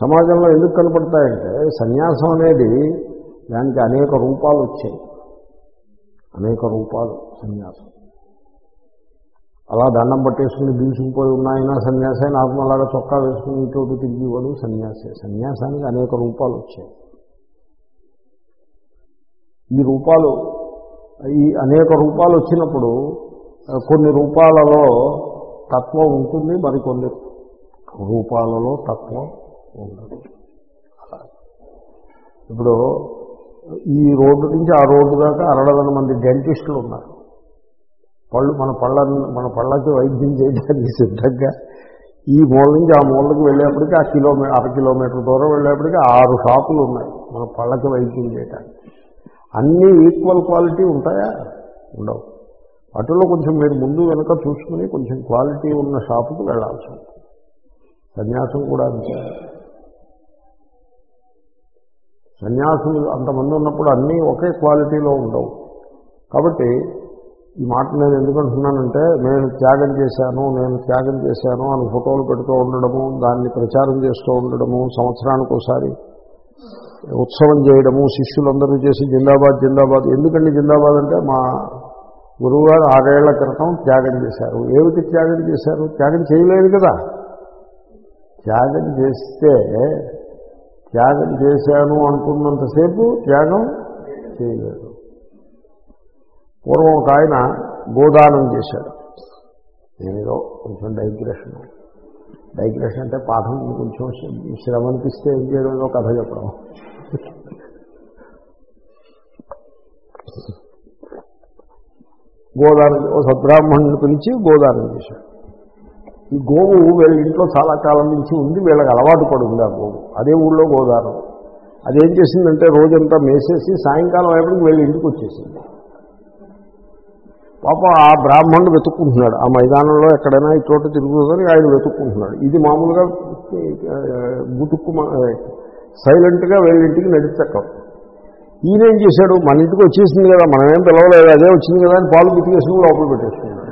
A: సమాజంలో ఎందుకు కనపడతాయంటే సన్యాసం అనేది దానికి అనేక రూపాలు వచ్చాయి. అనేక రూపాలు సన్యాసం. అలా దండం పట్టేసుకుని దూసుకుపోయి ఉన్నాయినా సన్యాసే నాకు అలాగా చొక్కా వేసుకుని ఇటు తిరిగివాడు సన్యాసే. సన్యాసానికి అనేక రూపాలు వచ్చాయి. ఈ రూపాలు ఈ అనేక రూపాలు వచ్చినప్పుడు కొన్ని రూపాలలో తత్వం ఉంటుంది మరికొన్ని రూపాలలో తత్వం ఉండదు. ఇప్పుడు ఈ రోడ్డు నుంచి ఆ రోడ్డు దాకా అరడదన మంది డెంటిస్టులు ఉన్నారు. పళ్ళు మన పళ్ళ మన పళ్ళకి వైద్యం చేయడానికి సిద్ధంగా ఈ మూల నుంచి ఆ మూలకి వెళ్ళేప్పటికీ ఆ కిలోమీటర్ అర కిలోమీటర్ దూరం వెళ్ళేప్పటికీ ఆరు షాపులు ఉన్నాయి మన పళ్ళకి వైద్యం చేయడానికి. అన్నీ ఈక్వల్ క్వాలిటీ ఉంటాయా? ఉండవు. వాటిల్లో కొంచెం మీరు ముందు వెనుక చూసుకుని కొంచెం క్వాలిటీ ఉన్న షాపుకి వెళ్ళాల్సి ఉంటుంది. సన్యాసం కూడా అంతే. సన్యాసులు అంతమంది ఉన్నప్పుడు అన్నీ ఒకే క్వాలిటీలో ఉండవు. కాబట్టి ఈ మాట నేను ఎందుకంటున్నానంటే నేను త్యాగం చేశాను నేను త్యాగం చేశాను అని ఫోటోలు పెడుతూ ఉండడము దాన్ని ప్రచారం చేస్తూ ఉండడము సంవత్సరానికి ఒకసారి ఉత్సవం చేయడము శిష్యులందరూ చేసి జిందాబాద్ జిందాబాద్. ఎందుకండి జిందాబాద్ అంటే మా గురువుగారు ఆరేళ్ళ క్రితం త్యాగం చేశారు. ఏమిటి త్యాగం చేశారు? త్యాగం చేయలేదు కదా. త్యాగం చేస్తే త్యాగం చేశాను అంటున్నంతసేపు త్యాగం చేయలేదు. పూర్వం ఒక ఆయన గోదానం చేశాడు. నేనేదో కొంచెం డైగ్రెషన్ డైగ్రెషన్ అంటే పాఠం కొంచెం శ్రమ అనిపిస్తే ఏం చేయడం? ఏదో కథ చెప్పడం. గోదానం ఓ సద్బ్రాహ్మణుని పిలిచి గోదానం చేశాడు. ఈ గోవు వీళ్ళ ఇంట్లో చాలా కాలం నుంచి ఉంది వీళ్ళకి అలవాటు పడింది ఆ గోవు. అదే ఊళ్ళో గోదానం అదేం చేసిందంటే రోజంతా మేసేసి సాయంకాలం అయినప్పటికి వీళ్ళ ఇంటికి వచ్చేసింది. పాప ఆ బ్రాహ్మణుడు వెతుక్కుంటున్నాడు. ఆ మైదానంలో ఎక్కడైనా ఈ చోట తిరుగుతుందని ఆయన వెతుక్కుంటున్నాడు. ఇది మామూలుగా గుటుక్కు సైలెంట్గా వీళ్ళ ఇంటికి నడిచక్కం ఈయనేం చేశాడు? మన ఇంటికి వచ్చేసింది కదా మనమేం పిలవలేదు అదే వచ్చింది కదా అని పాలు పితికేసుకుని లోపల పెట్టేసుకున్నాడు.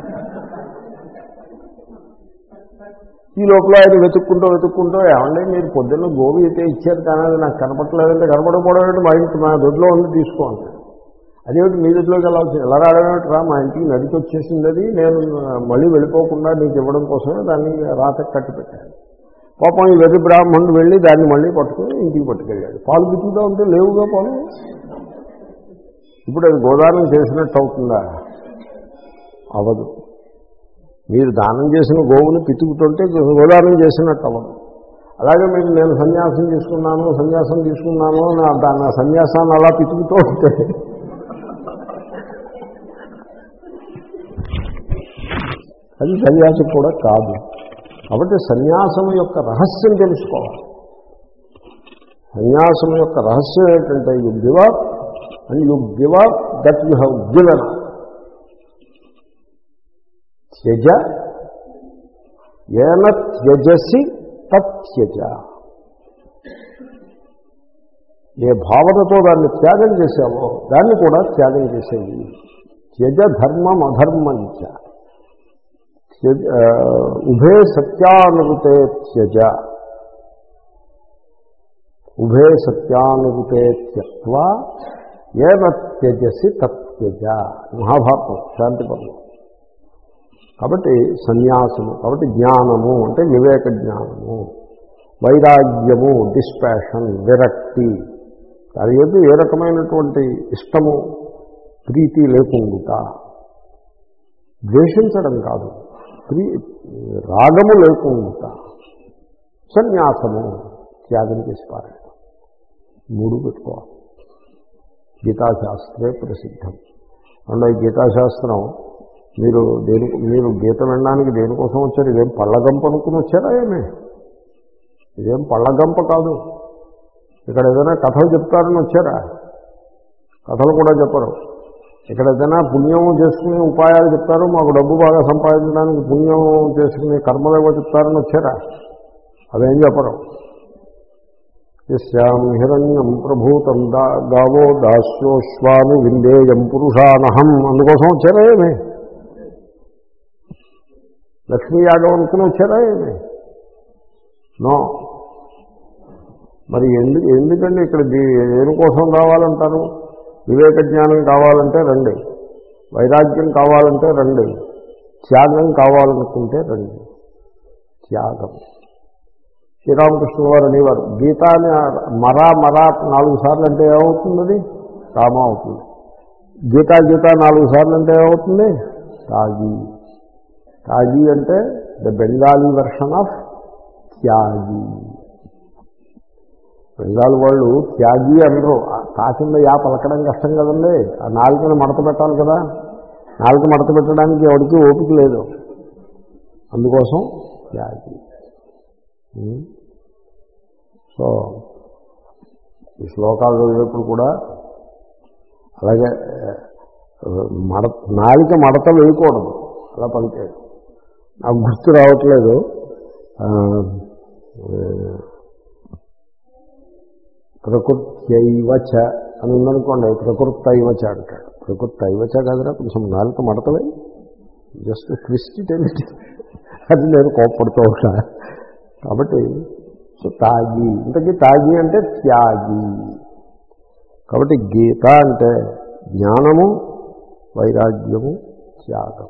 A: ఈ లోపల ఆయన వెతుక్కుంటూ వెతుక్కుంటూ ఏమంటే మీరు పొద్దున్న గోవి అయితే ఇచ్చారు కానీ అది నాకు కనపడలేదంటే కనపడకపోవడం మా ఇంటి మా దొడ్లో ఉంది తీసుకోండి అదేమిటి మీ దొడ్లోకి ఎలా వచ్చింది ఎలా రావడం రా మా ఇంటికి నడిచి వచ్చేసింది అది నేను మళ్ళీ వెళ్ళిపోకుండా నీకు ఇవ్వడం కోసమే దాన్ని రాత కట్టి పెట్టాను. పాపం ఈ వెర్రి బ్రాహ్మణుడు వెళ్ళి దాన్ని మళ్ళీ పట్టుకుని ఇంటికి పట్టుకెళ్ళాడు. పాలు పితుకుతా ఉంటే లేవుగా పాలు? ఇప్పుడు అది గోదానం చేసినట్టు అవుతుందా? అవదు. మీరు దానం చేసిన గోవుని పితుకుతుంటే గోదానం చేసినట్టు అవ్వదు అలాగే మీరు నేను సన్యాసం తీసుకున్నాను సన్యాసం తీసుకున్నాను నా దాని సన్యాసాన్ని అలా పితుకుతూ ఉంటే. అది సన్యాసం కూడా కాదు. కాబట్టి సన్యాసం యొక్క రహస్యం తెలుసుకోవాలి. సన్యాసం యొక్క రహస్యం ఏంటంటే you give up and you give up that you have given త్యజ ఏన త్యజసి తత్యజ ఏ భావనతో దాన్ని త్యాగం చేశావో దాన్ని కూడా త్యాగం చేసేది త్యజ ధర్మం అధర్మంచ ఉభే సత్యానుభూతే త్యజ. ఉభే సత్యానుభూతే త్యక్వా ఏన త్యజసి తత్యజ మహాభారతం శాంతిపర్వం కాబట్టి సన్యాసము కాబట్టి జ్ఞానము అంటే వివేక జ్ఞానము. వైరాగ్యము డిస్పాషన్ విరక్తి. అది ఏది ఏ రకమైనటువంటి ఇష్టము ప్రీతి లేకుండా ద్వేషించడం కాదు. ప్రీ రాగము లేకుండా సన్యాసము త్యాగం చేసి పారాయణం మూడు పెట్టుకోవాలి. గీతాశాస్త్రే ప్రసిద్ధం. అండ్ ఈ గీతాశాస్త్రం మీరు దేని మీరు గీత వినడానికి దేనికోసం వచ్చారు? ఇదేం పళ్ళగంప అనుకుని వచ్చారా ఏమే? ఇదేం పళ్ళగంప కాదు. ఇక్కడ ఏదైనా కథలు చెప్తారని వచ్చారా? కథలు కూడా చెప్పరు. ఇక్కడ ఏదైనా పుణ్యం చేసుకునే ఉపాయాలు చెప్తారు మాకు డబ్బు బాగా సంపాదించడానికి పుణ్యం చేసుకునే కర్మలు ఏవో చెప్తారని వచ్చారా? అదేం చెప్పరు. యస్యాం హిరణ్యం ప్రభూతం దా గావో దాస్యోశ్వాను విందేయం పురుషానహం. అందుకోసం వచ్చారా ఏమి? లక్ష్మీ యాగం అనుకుని వచ్చారా ఏమి? నో. మరి ఎందుకు ఎందుకండి ఇక్కడ దేనికోసం కావాలంటారు? వివేక జ్ఞానం కావాలంటే రండి. వైరాగ్యం కావాలంటే రండి. త్యాగం కావాలనుకుంటే రండి. త్యాగం. శ్రీరామకృష్ణ వారు అనేవారు. గీత అని మరా మరా నాలుగు సార్లు అంటే ఏమవుతుంది రామ అవుతుంది. గీతా గీత నాలుగు సార్లు అంటే ఏమవుతుంది? తాగి తాగి అంటే ద బెంగాలీ వెర్షన్ ఆఫ్ త్యాగి. బెంగాల్ వాళ్ళు త్యాగి అనరు. తా యా పలకడం కష్టం కదండి. ఆ నాలుకని మడత పెట్టాలి కదా. నాలుక మడత పెట్టడానికి ఎవరికి ఓపిక లేదు. అందుకోసం త్యాగి. సో ఈ శ్లోకాలు చదివేప్పుడు కూడా అలాగే మడ నాలిక మడత వేయకూడదు. అలా పలికే నాకు గుర్తు రావట్లేదు. ప్రకృత్యైవచ అని ఉందనుకోండి ప్రకృత్తైవచ అంటాడు. ప్రకృత్తైవచ కాదురా కొంచెం నాలుక మడతలే జస్ట్ ట్విస్ట్ ఏమిటి అది నేను కోప్పడుతూ ఉంటా. కాబట్టి సో తాగి ఇంతకీ తాగి అంటే త్యాగి. కాబట్టి గీత అంటే జ్ఞానము వైరాగ్యము త్యాగం.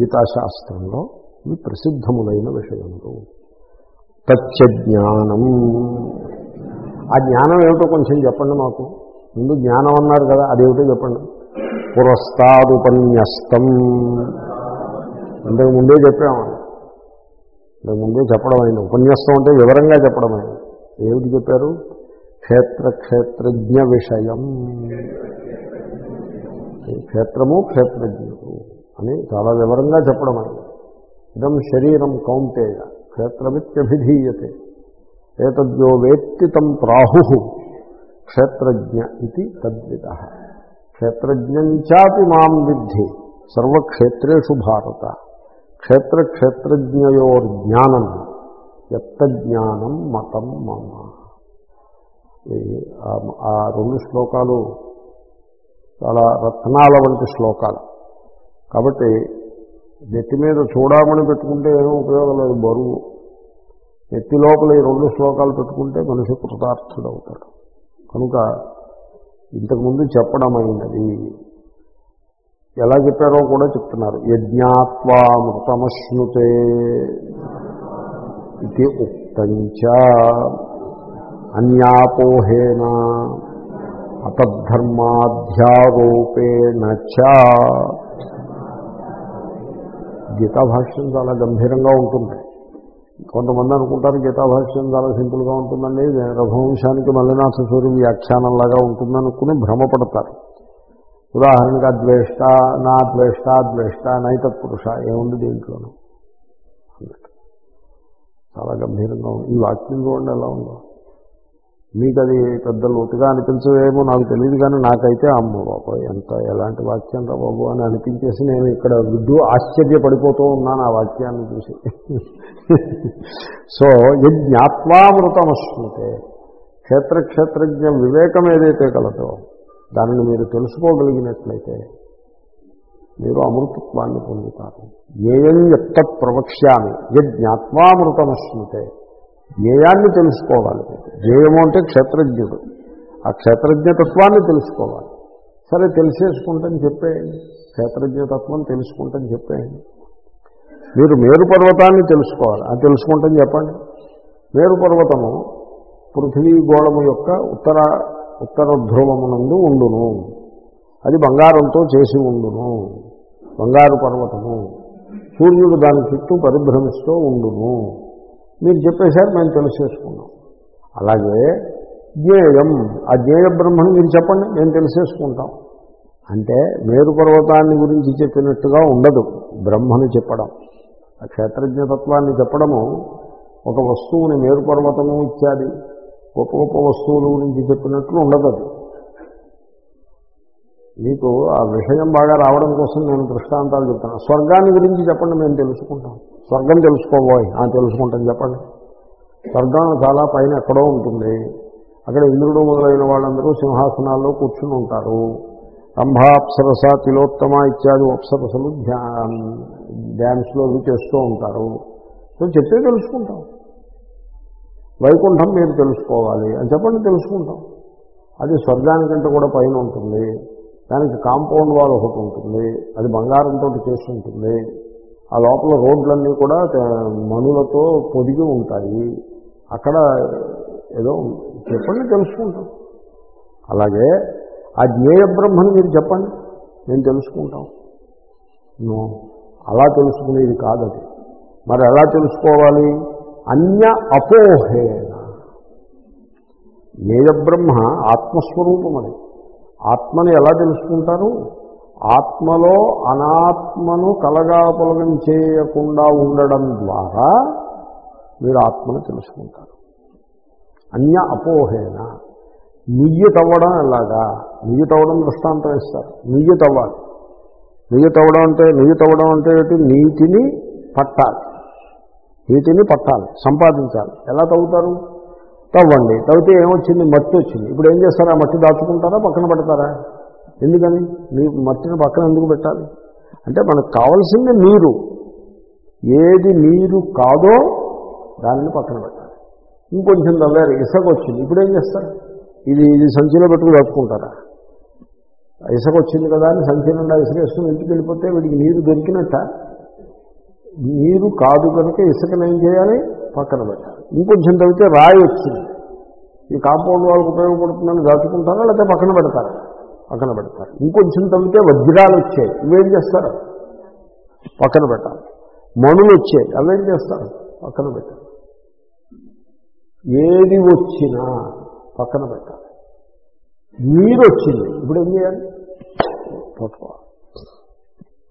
A: గీతాశాస్త్రంలో ఇవి ప్రసిద్ధములైన విషయములు. తచ్చజ్ఞానం ఆ జ్ఞానం ఏమిటో కొంచెం చెప్పండి మాకు. ముందు జ్ఞానం అన్నారు కదా అదేమిటో చెప్పండి. పురస్తాదుపన్యస్తం. ఇంతకు ముందే చెప్పామని ఇంతకు ముందే చెప్పడం అయింది ఉపన్యాసం అంటే వివరంగా చెప్పడం అయింది ఏమిటి చెప్పారు? క్షేత్ర క్షేత్రజ్ఞ విషయం క్షేత్రము క్షేత్రజ్ఞుడు అని చాలా వివరంగా చెప్పడం అయింది ఇదం శరీరం కౌంటేయ క్షేత్రమిత్యభిధీయతే. ఏతద్యో వేత్తి తం ప్రాహు క్షేత్రజ్ఞ ఇది తద్విద క్షేత్రజ్ఞంచాపి మాం విద్ధి సర్వక్షేత్రేషు భారత. క్షేత్రక్షేత్రజ్ఞయోర్జ్ఞానం ఎత్తజ్ఞానం మతం మమ. ఆ- ఆ రెండు శ్లోకాలు చాలా రత్నాల వంటి శ్లోకాలు. కాబట్టి నెత్తి మీద చూడమని పెట్టుకుంటే ఏమీ ఉపయోగం లేదు బరువు. నెత్తి లోపల ఈ రెండు శ్లోకాలు పెట్టుకుంటే మనిషి కృతార్థుడు అవుతాడు కనుక ఇంతకుముందు చెప్పడమైనది ఎలా చెప్పారో కూడా చెప్తున్నారు. యజ్ఞాత్వా మృతమశ్నుతే ఇది ఉక్తంచ. అన్యాపోహేన అతద్ధర్మాధ్యారోపేణ చ. గీతా భాష్యం చాలా గంభీరంగా ఉంటుంది. కొంతమంది అనుకుంటారు గీతా భాష్యం చాలా సింపుల్గా ఉంటుందండి. రఘువంశానికి మల్లినాథ సూర్య వ్యాఖ్యానంలాగా ఉంటుందనుకుని భ్రమపడతారు. ఉదాహరణగా ద్వేష్ట నా ద్వేష్ట ద్వేష్ట నైతత్ పురుష ఏముంది దీంట్లోనూ? చాలా గంభీరంగా ఉంది. ఈ వాక్యం చూడండి ఎలా ఉందో. మీకు అది పెద్ద లోతుగా అనిపించవేమో నాకు తెలియదు కానీ నాకైతే అమ్మ బాబు ఎంత ఎలాంటి వాక్యం రా బాబు అని అనిపించేసి నేను ఇక్కడ విడ్డు ఆశ్చర్యపడిపోతూ ఉన్నాను ఆ వాక్యాన్ని చూసి. సో యజ్ఞాత్వామృతమశ్నుతే క్షేత్రక్షేత్రజ్ఞ వివేకం ఏదైతే కలదో దానిని మీరు తెలుసుకోగలిగినట్లయితే మీరు అమృతత్వాన్ని పొందుతారు. ఏయం ఎత్త ప్రవక్ష్యామి యజ్ఞాత్వామృతమశ్నుతే జ్ఞేయాన్ని తెలుసుకోవాలి. జ్యేయము అంటే క్షేత్రజ్ఞుడు. ఆ క్షేత్రజ్ఞతత్వాన్ని తెలుసుకోవాలి. సరే తెలిసేసుకుంటని చెప్పేయండి. క్షేత్రజ్ఞతత్వం తెలుసుకుంటని చెప్పేయండి. మీరు మేరు పర్వతాన్ని తెలుసుకోవాలి. అది తెలుసుకుంటని చెప్పండి. మేరు పర్వతము పృథివీ గోళము యొక్క ఉత్తర ఉత్తర ధ్రువమునందు ఉండును. అది బంగారంతో చేసి ఉండును. బంగారు పర్వతము. సూర్యుడు దాని చుట్టూ పరిభ్రమిస్తూ ఉండును. మీరు చెప్పేశారు మేము తెలిసేసుకున్నాం. అలాగే జ్ఞేయం. ఆ జ్ఞేయ బ్రహ్మను మీరు చెప్పండి మేము తెలిసేసుకుంటాం. అంటే మేరు పర్వతాన్ని గురించి చెప్పినట్టుగా ఉండదు. బ్రహ్మను చెప్పడం. ఆ క్షేత్రజ్ఞతత్వాన్ని చెప్పడము ఒక వస్తువుని మేరు పర్వతము ఇత్యాది. గొప్ప గొప్ప వస్తువుల గురించి చెప్పినట్లు ఉండదు అది. మీకు ఆ విషయం బాగా రావడం కోసం నేను దృష్టాంతాలు చెప్తాను. స్వర్గాన్ని గురించి చెప్పండి మేము తెలుసుకుంటాం. స్వర్గం తెలుసుకోబోయ్. ఆ తెలుసుకుంటాం చెప్పండి. స్వర్గం చాలా పైన ఎక్కడో ఉంటుంది. అక్కడ ఇంద్రుడు మొదలైన వాళ్ళందరూ సింహాసనాల్లో కూర్చుని ఉంటారు. రంభాప్సరస తిలోత్తమ ఇత్యాది అప్సరసలు ధ్యా డ్యాన్స్లో అవి చేస్తూ ఉంటారు. సో చెప్పే తెలుసుకుంటాం. వైకుంఠం మీరు తెలుసుకోవాలి అని చెప్పండి తెలుసుకుంటాం. అది స్వర్గానికంటే కూడా పైన ఉంటుంది. దానికి కాంపౌండ్ వాల్ ఒకటి ఉంటుంది. అది బంగారంతో చేసి ఉంటుంది. ఆ లోపల రోడ్లన్నీ కూడా మనులతో పొదిగి ఉంటాయి. అక్కడ ఏదో చెప్పండి తెలుసుకుంటాం. అలాగే ఆ జ్ఞేయ బ్రహ్మని మీరు చెప్పండి నేను తెలుసుకుంటాం. అలా తెలుసుకునేది కాదది. మరి ఎలా తెలుసుకోవాలి? అన్య అపోహేన జ్ఞేయ బ్రహ్మ ఆత్మస్వరూపం అది ఆత్మని ఎలా తెలుసుకుంటారు? ఆత్మలో అనాత్మను కలగాపులగం చేయకుండా ఉండడం ద్వారా మీరు ఆత్మను తెలుసుకుంటారు. అన్య అపోహేన? నుయ్యి తవ్వడం ఎలాగా? నియ్యి తవ్వడం దృష్టాంతం ఇస్తారు. నియ్యి తవ్వాలి నియ్యి తవ్వడం అంటే నుయ్యి తవ్వడం అంటే నీటిని పట్టాలి. వీటిని పట్టాలి సంపాదించాలి. ఎలా తవ్వుతారు? తవ్వండి. తవ్వితే ఏమొచ్చింది? మట్టి వచ్చింది. ఇప్పుడు ఏం చేస్తారా? మట్టి దాచుకుంటారా? పక్కన పెడతారా? ఎందుకని? నీ మట్టిని పక్కన ఎందుకు పెట్టాలి? అంటే మనకు కావాల్సింది నీరు. ఏది నీరు కాదో దానిని పక్కన పెట్టాలి. ఇంకొంచెం తవ్వారు ఇసుక వచ్చింది ఇప్పుడు ఏం చేస్తారు? ఇది ఇది సంచిలో పెట్టుకుని దాచుకుంటారా? ఇసుక వచ్చింది కదా అని సంచి నిండా ఇసుక వేసుకుని ఇంటికి వెళ్ళిపోతే వీడికి నీరు దొరికినట్ట? నీరు కాదు కనుక ఇసుకను ఏం చేయాలి? పక్కన పెట్టాలి. ఇంకొంచెం తగ్గితే రాయి వచ్చింది. ఈ కాంపౌండ్ వాళ్ళకి ఉపయోగపడుతుందని దాచుకుంటారా? లేకపోతే పక్కన పెడతారా? పక్కన పెడతారు. ఇంకొంచెం తగ్గితే వజ్రాలు వచ్చాయి. ఇవేం చేస్తారు? పక్కన పెట్టాలి. మనులు వచ్చాయి. అవేం చేస్తారు? పక్కన పెట్టాలి. ఏది వచ్చినా పక్కన పెట్టాలి. నీరు వచ్చింది. ఇప్పుడు ఏం చేయాలి? పట్టుకోవాలి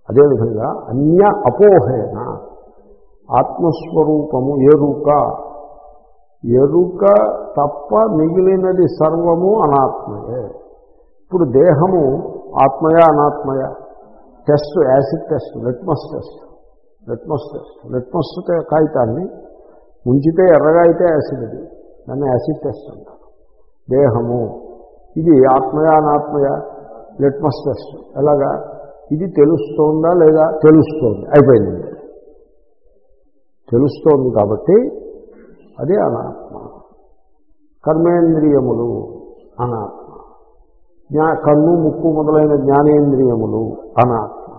A: అదేవిధంగా అన్య అపోహేన ఆత్మస్వరూపము ఎరుక. ఎరుక తప్ప మిగిలినది సర్వము అనాత్మయే. ఇప్పుడు దేహము ఆత్మయ అనాత్మయ? Test acid test litmus test. Litmus test. Litmus కాగితాన్ని ముంచితే ఎర్రగా అయితే యాసిడ్ అది దాన్ని యాసిడ్ టెస్ట్ అంటారు. దేహము. ఇది ఆత్మయ అనాత్మయ? Litmus test. ఎలాగా? ఇది తెలుస్తోందా లేదా? తెలుస్తోంది. అయిపోయింది. తెలుస్తోంది కాబట్టి అదే అనాత్మ. కర్మేంద్రియములు అనాత్మ. జ్ఞా కన్ను ముక్కు మొదలైన జ్ఞానేంద్రియములు అనాత్మ.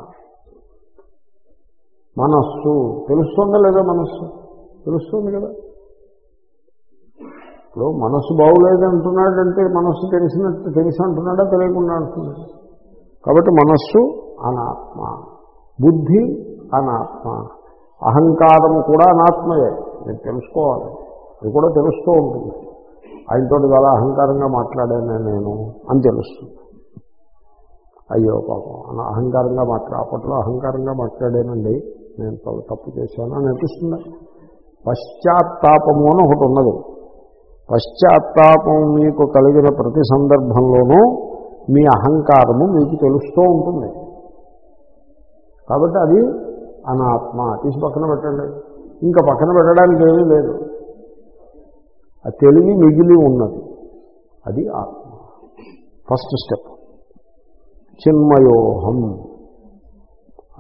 A: మనస్సు తెలుస్తుందా లేదా మనస్సు? తెలుస్తుంది కదా. ఇప్పుడు మనస్సు బాగులేదంటున్నాడంటే మనస్సు తెలిసినట్టు తెలిసి అంటున్నాడా? తెలియకుండా అంటున్నాడు? కాబట్టి మనస్సు అనాత్మ. బుద్ధి అనాత్మ. అహంకారం కూడా అనాత్మయే. నేను తెలుసుకోవాలి. అది కూడా తెలుస్తూ ఉంటుంది. ఆయనతో చాలా అహంకారంగా మాట్లాడాను నేను అని తెలుస్తుంది. అయ్యో పాపం. అన అహంకారంగా మాట్లా అప్పట్లో అహంకారంగా మాట్లాడానండి. నేను తప్పు చేశాను అని అనిపిస్తుంది. పశ్చాత్తాపము అని ఒకటి ఉన్నది. పశ్చాత్తాపం మీకు కలిగిన ప్రతి సందర్భంలోనూ మీ అహంకారము మీకు తెలుస్తూ ఉంటుంది. కాబట్టి అది అనాత్మ. తీసి పక్కన పెట్టండి. ఇంకా పక్కన పెట్టడానికి ఏమీ లేదు. ఆ తెలివి మిగిలి ఉన్నది. అది ఆత్మ. ఫస్ట్ స్టెప్ చిన్మయోహం.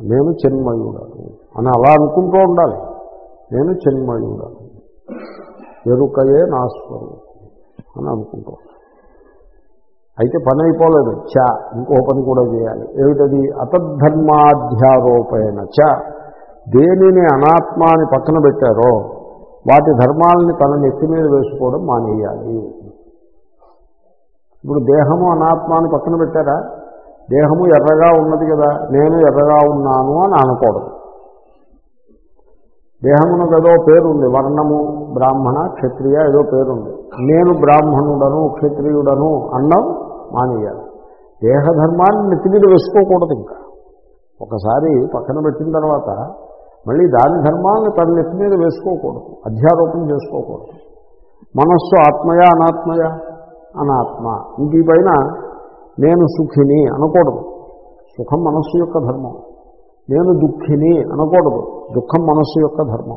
A: నేను చిన్మయుడను. అని అలా అనుకుంటూ ఉండాలి. నేను చిన్మయుడను. ఎరుకయే నా స్వరూపం అని అనుకుంటూ అయితే పని అయిపోలేదు చ ఇంకో పని కూడా చేయాలి. ఏమిటది? అతద్ధర్మాధ్యారోపణ. చ దేనిని అనాత్మ అని పక్కన పెట్టారో వాటి ధర్మాలని తన నెత్తి మీద వేసుకోవడం మానేయాలి. ఇప్పుడు దేహము అనాత్మ అని పక్కన పెట్టారా? దేహము ఎర్రగా ఉన్నది కదా నేను ఎర్రగా ఉన్నాను అని అనకూడదు. దేహమునకు ఏదో పేరుంది వర్ణము బ్రాహ్మణ క్షత్రియ ఏదో పేరుంది. నేను బ్రాహ్మణుడను క్షత్రియుడను అన్నం మానేయాలి. దేహధర్మాన్ని నెత్తి మీద వేసుకోకూడదు ఇంకా. ఒకసారి పక్కన పెట్టిన తర్వాత మళ్ళీ దాని ధర్మాన్ని తన నెత్తి మీద వేసుకోకూడదు. అధ్యారోపణ చేసుకోకూడదు. మనస్సు ఆత్మయ అనాత్మయ? అనాత్మ. ఇంటి పైన నేను సుఖిని అనకూడదు. సుఖం మనస్సు యొక్క ధర్మం. నేను దుఃఖిని అనకూడదు. దుఃఖం మనస్సు యొక్క ధర్మం.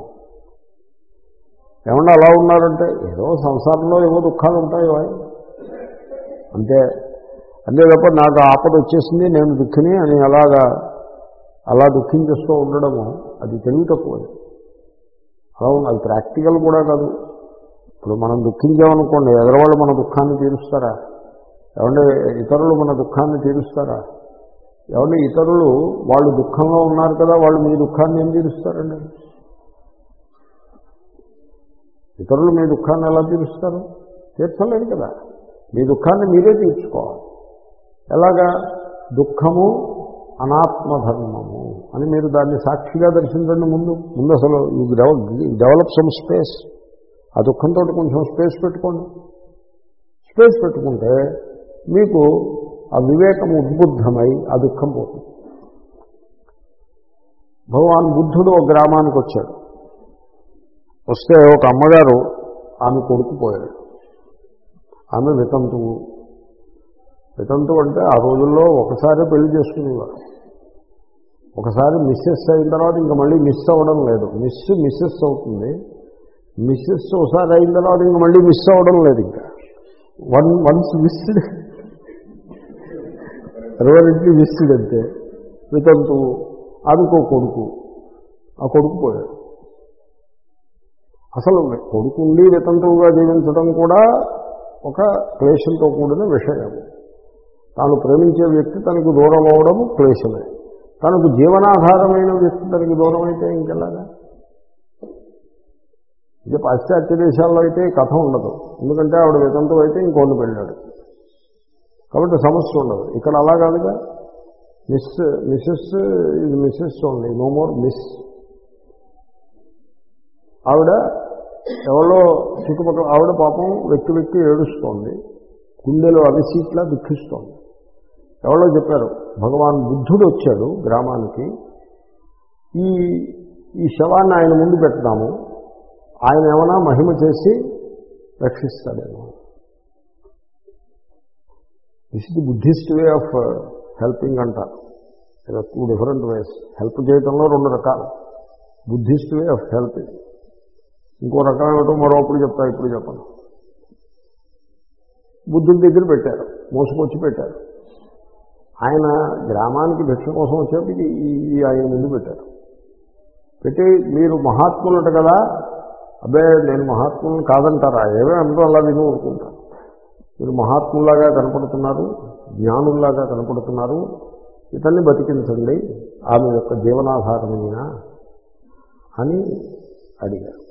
A: ఏమన్నా అలా ఉన్నారంటే ఏదో సంసారంలో ఏవో దుఃఖాలు ఉంటాయో అంతే అంతే తప్ప నాకు ఆపద వచ్చేసింది నేను దుఃఖిని అని అలాగా అలా దుఃఖించేస్తూ ఉండడము అది తెలివి తక్కువది అలా అది ప్రాక్టికల్ కూడా కాదు. ఇప్పుడు మనం దుఃఖించామనుకోండి ఎదరవాళ్ళు మన దుఃఖాన్ని తీరుస్తారా? ఏమంటే ఇతరులు మన దుఃఖాన్ని తీరుస్తారా? ఏమంటే ఇతరులు వాళ్ళు దుఃఖంలో ఉన్నారు కదా వాళ్ళు మీ దుఃఖాన్ని ఏం తీరుస్తారండి? ఇతరులు మీ దుఃఖాన్ని ఎలా తీరుస్తారు? తీర్చలేదు కదా. మీ దుఃఖాన్ని మీరే తీర్చుకోవాలి. ఎలాగా? దుఃఖము అనాత్మధర్మము అని మీరు దాన్ని సాక్షిగా దర్శించండి ముందు. ముందు అసలు యూ డెవలప్ సమ్ స్పేస్ ఆ దుఃఖంతో కొంచెం స్పేస్ పెట్టుకోండి. స్పేస్ పెట్టుకుంటే మీకు ఆ వివేకం ఉద్బుద్ధమై ఆ దుఃఖం పోతుంది. భగవాన్ బుద్ధుడు ఒక గ్రామానికి వచ్చాడు వస్తే ఒక అమ్మగారు ఆమె కొడుకు పోయాడు. ఆమె వితంతువు. వితంతువు అంటే ఆ రోజుల్లో ఒకసారి పెళ్ళి చేసుకునేవారు. ఒకసారి మిస్సెస్ అయిన తర్వాత ఇంకా మళ్ళీ మిస్ అవ్వడం లేదు. మిస్ మిస్సెస్ అవుతుంది. మిస్సెస్ ఒకసారి అయిన తర్వాత ఇంకా మళ్ళీ మిస్ అవ్వడం లేదు ఇంకా. One once missed. Reverently missed అంతే వితంతువు అదికో కొడుకు. ఆ కొడుకు పోయాడు. అసలు కొడుకు ఉండి వితంతువుగా జీవించడం కూడా ఒక క్లేశంతో కూడిన విషయం తాను ప్రేమించే వ్యక్తి తనకు దూరం అవడము క్లేశమే. తనకు జీవనాధారమైన వ్యక్తి తనకి దూరం అయితే ఇంకెలాగా? ఇది పాశ్చాత్య దేశాల్లో అయితే కథ ఉండదు. ఎందుకంటే ఆవిడ వితంతం అయితే ఇంకోళ్ళు వెళ్ళాడు కాబట్టి సమస్య ఉండదు. ఇక్కడ అలా కాదుగా. మిస్ మిస్సెస్ ఇది missus only. No more miss. ఆవిడ ఎవరో చుట్టుపక్కల ఆవిడ పాపం వెక్కి వెక్కి ఏడుస్తోంది. గుండెలో అవిసీట్లా దుఃఖిస్తోంది. ఎవరో చెప్పారు భగవాన్ బుద్ధుడు వచ్చాడు గ్రామానికి. ఈ ఈ శవాన్ని ఆయన ముందు పెడతాము. ఆయన ఏమైనా మహిమ చేసి రక్షిస్తాడేమో. This is the Buddhist way of helping అంట. టూ డిఫరెంట్ వేస్ హెల్ప్ చేయటంలో రెండు రకాలు. బుద్ధిస్ట్ వే ఆఫ్ హెల్పింగ్ ఇంకో రకం ఏమిటో మరోప్పుడు చెప్తా ఇప్పుడు చెప్పను. బుద్ధుడి దగ్గర పెట్టారు మోసుకొచ్చి పెట్టారు. ఆయన గ్రామానికి భిక్ష కోసం వచ్చేప్పటికి ఈ ఆయన ముందు పెట్టారు. పెట్టి మీరు మహాత్ములట కదా అబ్బే నేను మహాత్ములను కాదంటారా? ఏవే అందరూ అలా విని ఊరుకుంటారు మీరు మహాత్ములాగా కనపడుతున్నారు జ్ఞానుల్లాగా కనపడుతున్నారు ఇతన్ని బతికించండి ఆమె యొక్క జీవనాధారమైన అని అడిగారు.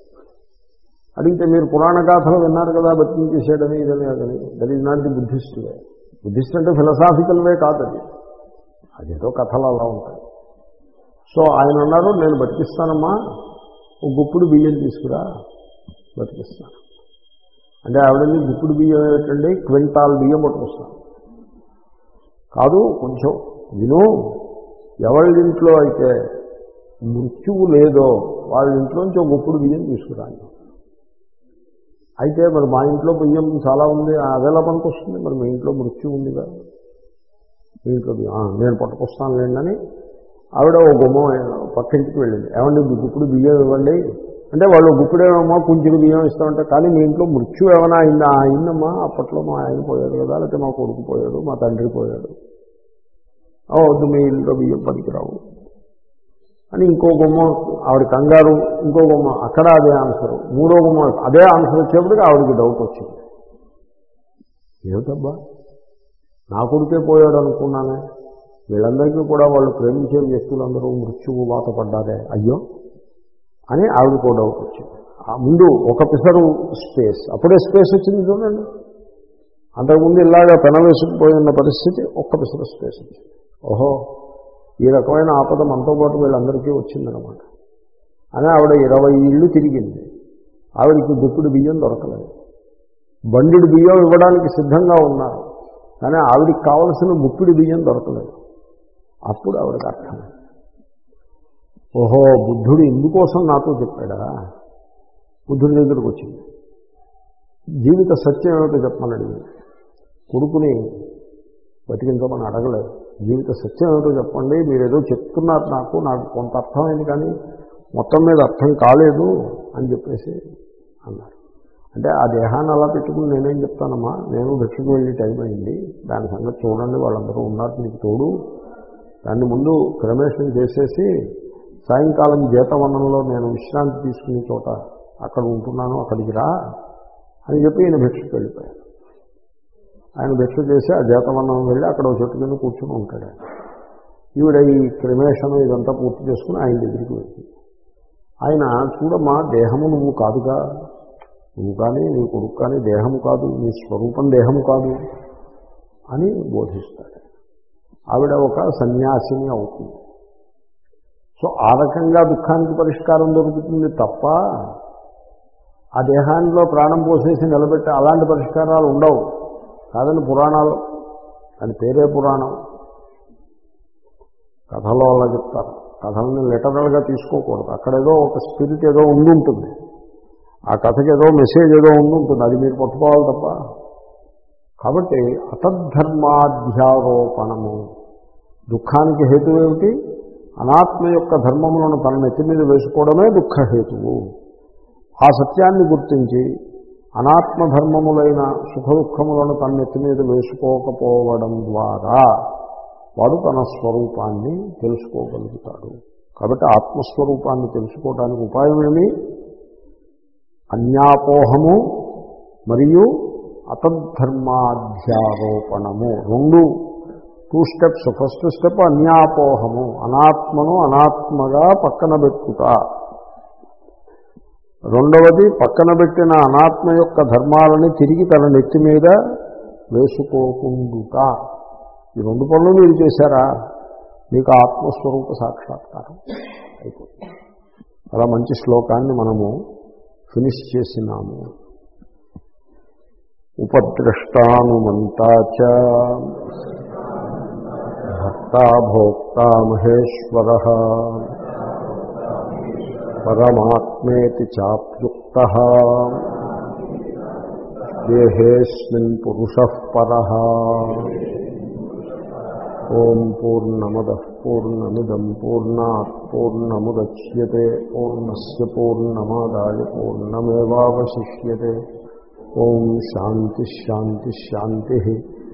A: అడిగితే మీరు పురాణ గాథలు విన్నారు కదా బతికించేసాడని ఇదని అదని that is not the Buddhist way. Buddhist అంటే ఫిలసాఫికల్ వే కాదు అది. అదేదో కథలు అలా ఉంటాయి. సో ఆయన అన్నారు నేను బతికిస్తానమ్మా. ఒక గుప్పుడు బియ్యం తీసుకురా. బతికిస్తాను. అంటే ఆవిడని గుప్పుడు బియ్యం ఏమిటండి? క్వింటాల్ బియ్యం పట్టుకొస్తాను. కాదు కొంచెం విను ఎవరింట్లో అయితే మృత్యువు లేదో వాళ్ళ ఇంట్లోంచి ఒక గుప్పుడు బియ్యం తీసుకురాను అయితే మరి మా ఇంట్లో బియ్యం చాలా ఉంది అదెలా పనికొస్తుంది మరి మీ ఇంట్లో మృత్యు ఉందిగా మీ ఇంట్లో నేను పట్టుకొస్తాను లేండి ఆవిడ ఓ గుమ్మం పక్కింటికి వెళ్ళింది. ఏమండి గుప్పుడు బియ్యం ఇవ్వండి. అంటే వాళ్ళు గుప్పుడేమమ్మా కుంచుడు బియ్యం ఇస్తామంటే కానీ మీ ఇంట్లో మృత్యు ఏమైనా అయిందా? అయిందమ్మా అప్పట్లో మా ఆయన పోయాడు కదా లేకపోతే మా కొడుకు పోయాడు మా తండ్రి పోయాడు. వద్దు మీ ఇంట్లో బియ్యం పనికిరావు. అని ఇంకో గుమ్మ ఆవిడ కంగారు ఇంకో గుమ్మ అక్కడ అదే ఆన్సర్ మూడో గుమ్మ అదే ఆన్సర్ వచ్చేప్పటికి ఆవిడకి డౌట్ వచ్చింది. ఏమిటబ్బా? నా కొడుకే పోయాడు అనుకున్నానే వీళ్ళందరికీ కూడా వాళ్ళు ప్రేమించే వ్యక్తులందరూ మృత్యువు బాధపడ్డారే అయ్యో అని ఆవిడకు డౌట్ వచ్చింది. ఆ ముందు ఒక పిసరు స్పేస్ అప్పుడే స్పేస్ వచ్చింది చూడండి. అంతకుముందు ఇలాగా పెనవేసుకుపోయిన పరిస్థితి ఒక్క పిసరు స్పేస్ వచ్చింది. ఓహో ఈ రకమైన ఆపద మనతో పాటు వీళ్ళందరికీ వచ్చిందనమాట. అని ఆవిడ ఇరవై ఇళ్ళు తిరిగింది. ఆవిడకి దుప్పుడు బియ్యం దొరకలేదు. బండిడి బియ్యం ఇవ్వడానికి సిద్ధంగా ఉన్నారు. కానీ ఆవిడికి కావలసిన గుప్పిడి బియ్యం దొరకలేదు. అప్పుడు ఆవిడకి అర్థం ఓహో బుద్ధుడు ఇందుకోసం నాతో చెప్పాడా? బుద్ధుడి దగ్గరకు వచ్చింది. జీవిత సత్యం ఏమిటో చెప్పమని అడిగింది. కొడుకుని బతికించమని అడగలేదు. జీవిత సత్యం ఏమిటో చెప్పండి. మీరు ఏదో చెప్తున్నారు నాకు నాకు కొంత అర్థమైంది కానీ మొత్తం మీద అర్థం కాలేదు అని చెప్పేసి అన్నారు. అంటే ఆ దేహాన్ని అలా పెట్టుకుని నేనేం చెప్తానమ్మా? నేను భిక్షకు వెళ్ళి టైం అయింది. దాని సంగతి చూడండి వాళ్ళందరూ ఉన్నారు నీకు తోడు. దాన్ని ముందు క్రమేషన్ చేసేసి సాయంకాలం జీతవనంలో నేను విశ్రాంతి తీసుకునే చోట అక్కడ ఉంటున్నాను అక్కడికి రా అని చెప్పి ఈయన భిక్షకు వెళ్ళిపోయాను ఆయన భిక్ష చేసి ఆ జాతవనం వెళ్ళి అక్కడ ఒక చెట్టు కింద కూర్చొని ఉంటాడు. ఈవిడ ఈ క్రిమేషన్ ఇదంతా పూర్తి చేసుకుని ఆయన దగ్గరికి వెళ్ళింది ఆయన చూడమ్మా దేహము నువ్వు కాదుగా. నువ్వు కానీ నీ కొడుకు కానీ దేహము కాదు. నీ స్వరూపం దేహము కాదు అని బోధిస్తాడు. ఆవిడ ఒక సన్యాసిని అవుతుంది. సో ఆ రకంగా దుఃఖానికి పరిష్కారం దొరుకుతుంది తప్ప ఆ దేహాల్లో ప్రాణం పోసేసి నిలబెట్టి అలాంటి పరిష్కారాలు ఉండవు. కాదని పురాణాలు. దాని పేరే పురాణం. కథలో అలా చెప్తారు. కథల్ని లిటరల్గా తీసుకోకూడదు. అక్కడ ఏదో ఒక స్పిరిట్ ఏదో ఉండుంటుంది. ఆ కథకి ఏదో మెసేజ్ ఏదో ఉండుంటుంది. అది మీరు పట్టుకోవాలి తప్ప. కాబట్టి అతద్ధర్మాధ్యారోపణము. దుఃఖానికి హేతు ఏమిటి? అనాత్మ యొక్క ధర్మములను తన నెత్తి మీద వేసుకోవడమే దుఃఖహేతువు. ఆ సత్యాన్ని గుర్తించి అనాత్మ ధర్మములైన సుఖ దుఃఖములను తన నెత్తి మీద వేసుకోకపోవడం ద్వారా వాడు తన స్వరూపాన్ని తెలుసుకోగలుగుతాడు. కాబట్టి ఆత్మస్వరూపాన్ని తెలుసుకోవడానికి ఉపాయం ఏమి? అన్యాపోహము మరియు అతద్ధర్మాధ్యారోపణము. రెండు టూ స్టెప్స్ ఫస్ట్ స్టెప్ అన్యాపోహము. అనాత్మను అనాత్మగా పక్కన పెట్టుట. రెండవది పక్కన పెట్టిన అనాత్మ యొక్క ధర్మాలని తిరిగి తన నెత్తి మీద వేసుకోకుండుట. ఈ రెండు పనులు మీరు చేశారా? మీకు ఆత్మస్వరూప సాక్షాత్కారం అయిపోతుంది అలా మంచి శ్లోకాన్ని మనము ఫినిష్ చేసినాము. ఉపద్రష్టానుమంతా చ భర్తా మహేశ్వర. పరమాత్మేతి చాప్యుక్త. దేహేస్మిన్ పురుష పర. ఓం పూర్ణమద పూర్ణమిదం పూర్ణా పూర్ణముద్య పూర్ణస్ పూర్ణమాదాయ పూర్ణమేవాశిష్యతే ఓం శాంతి.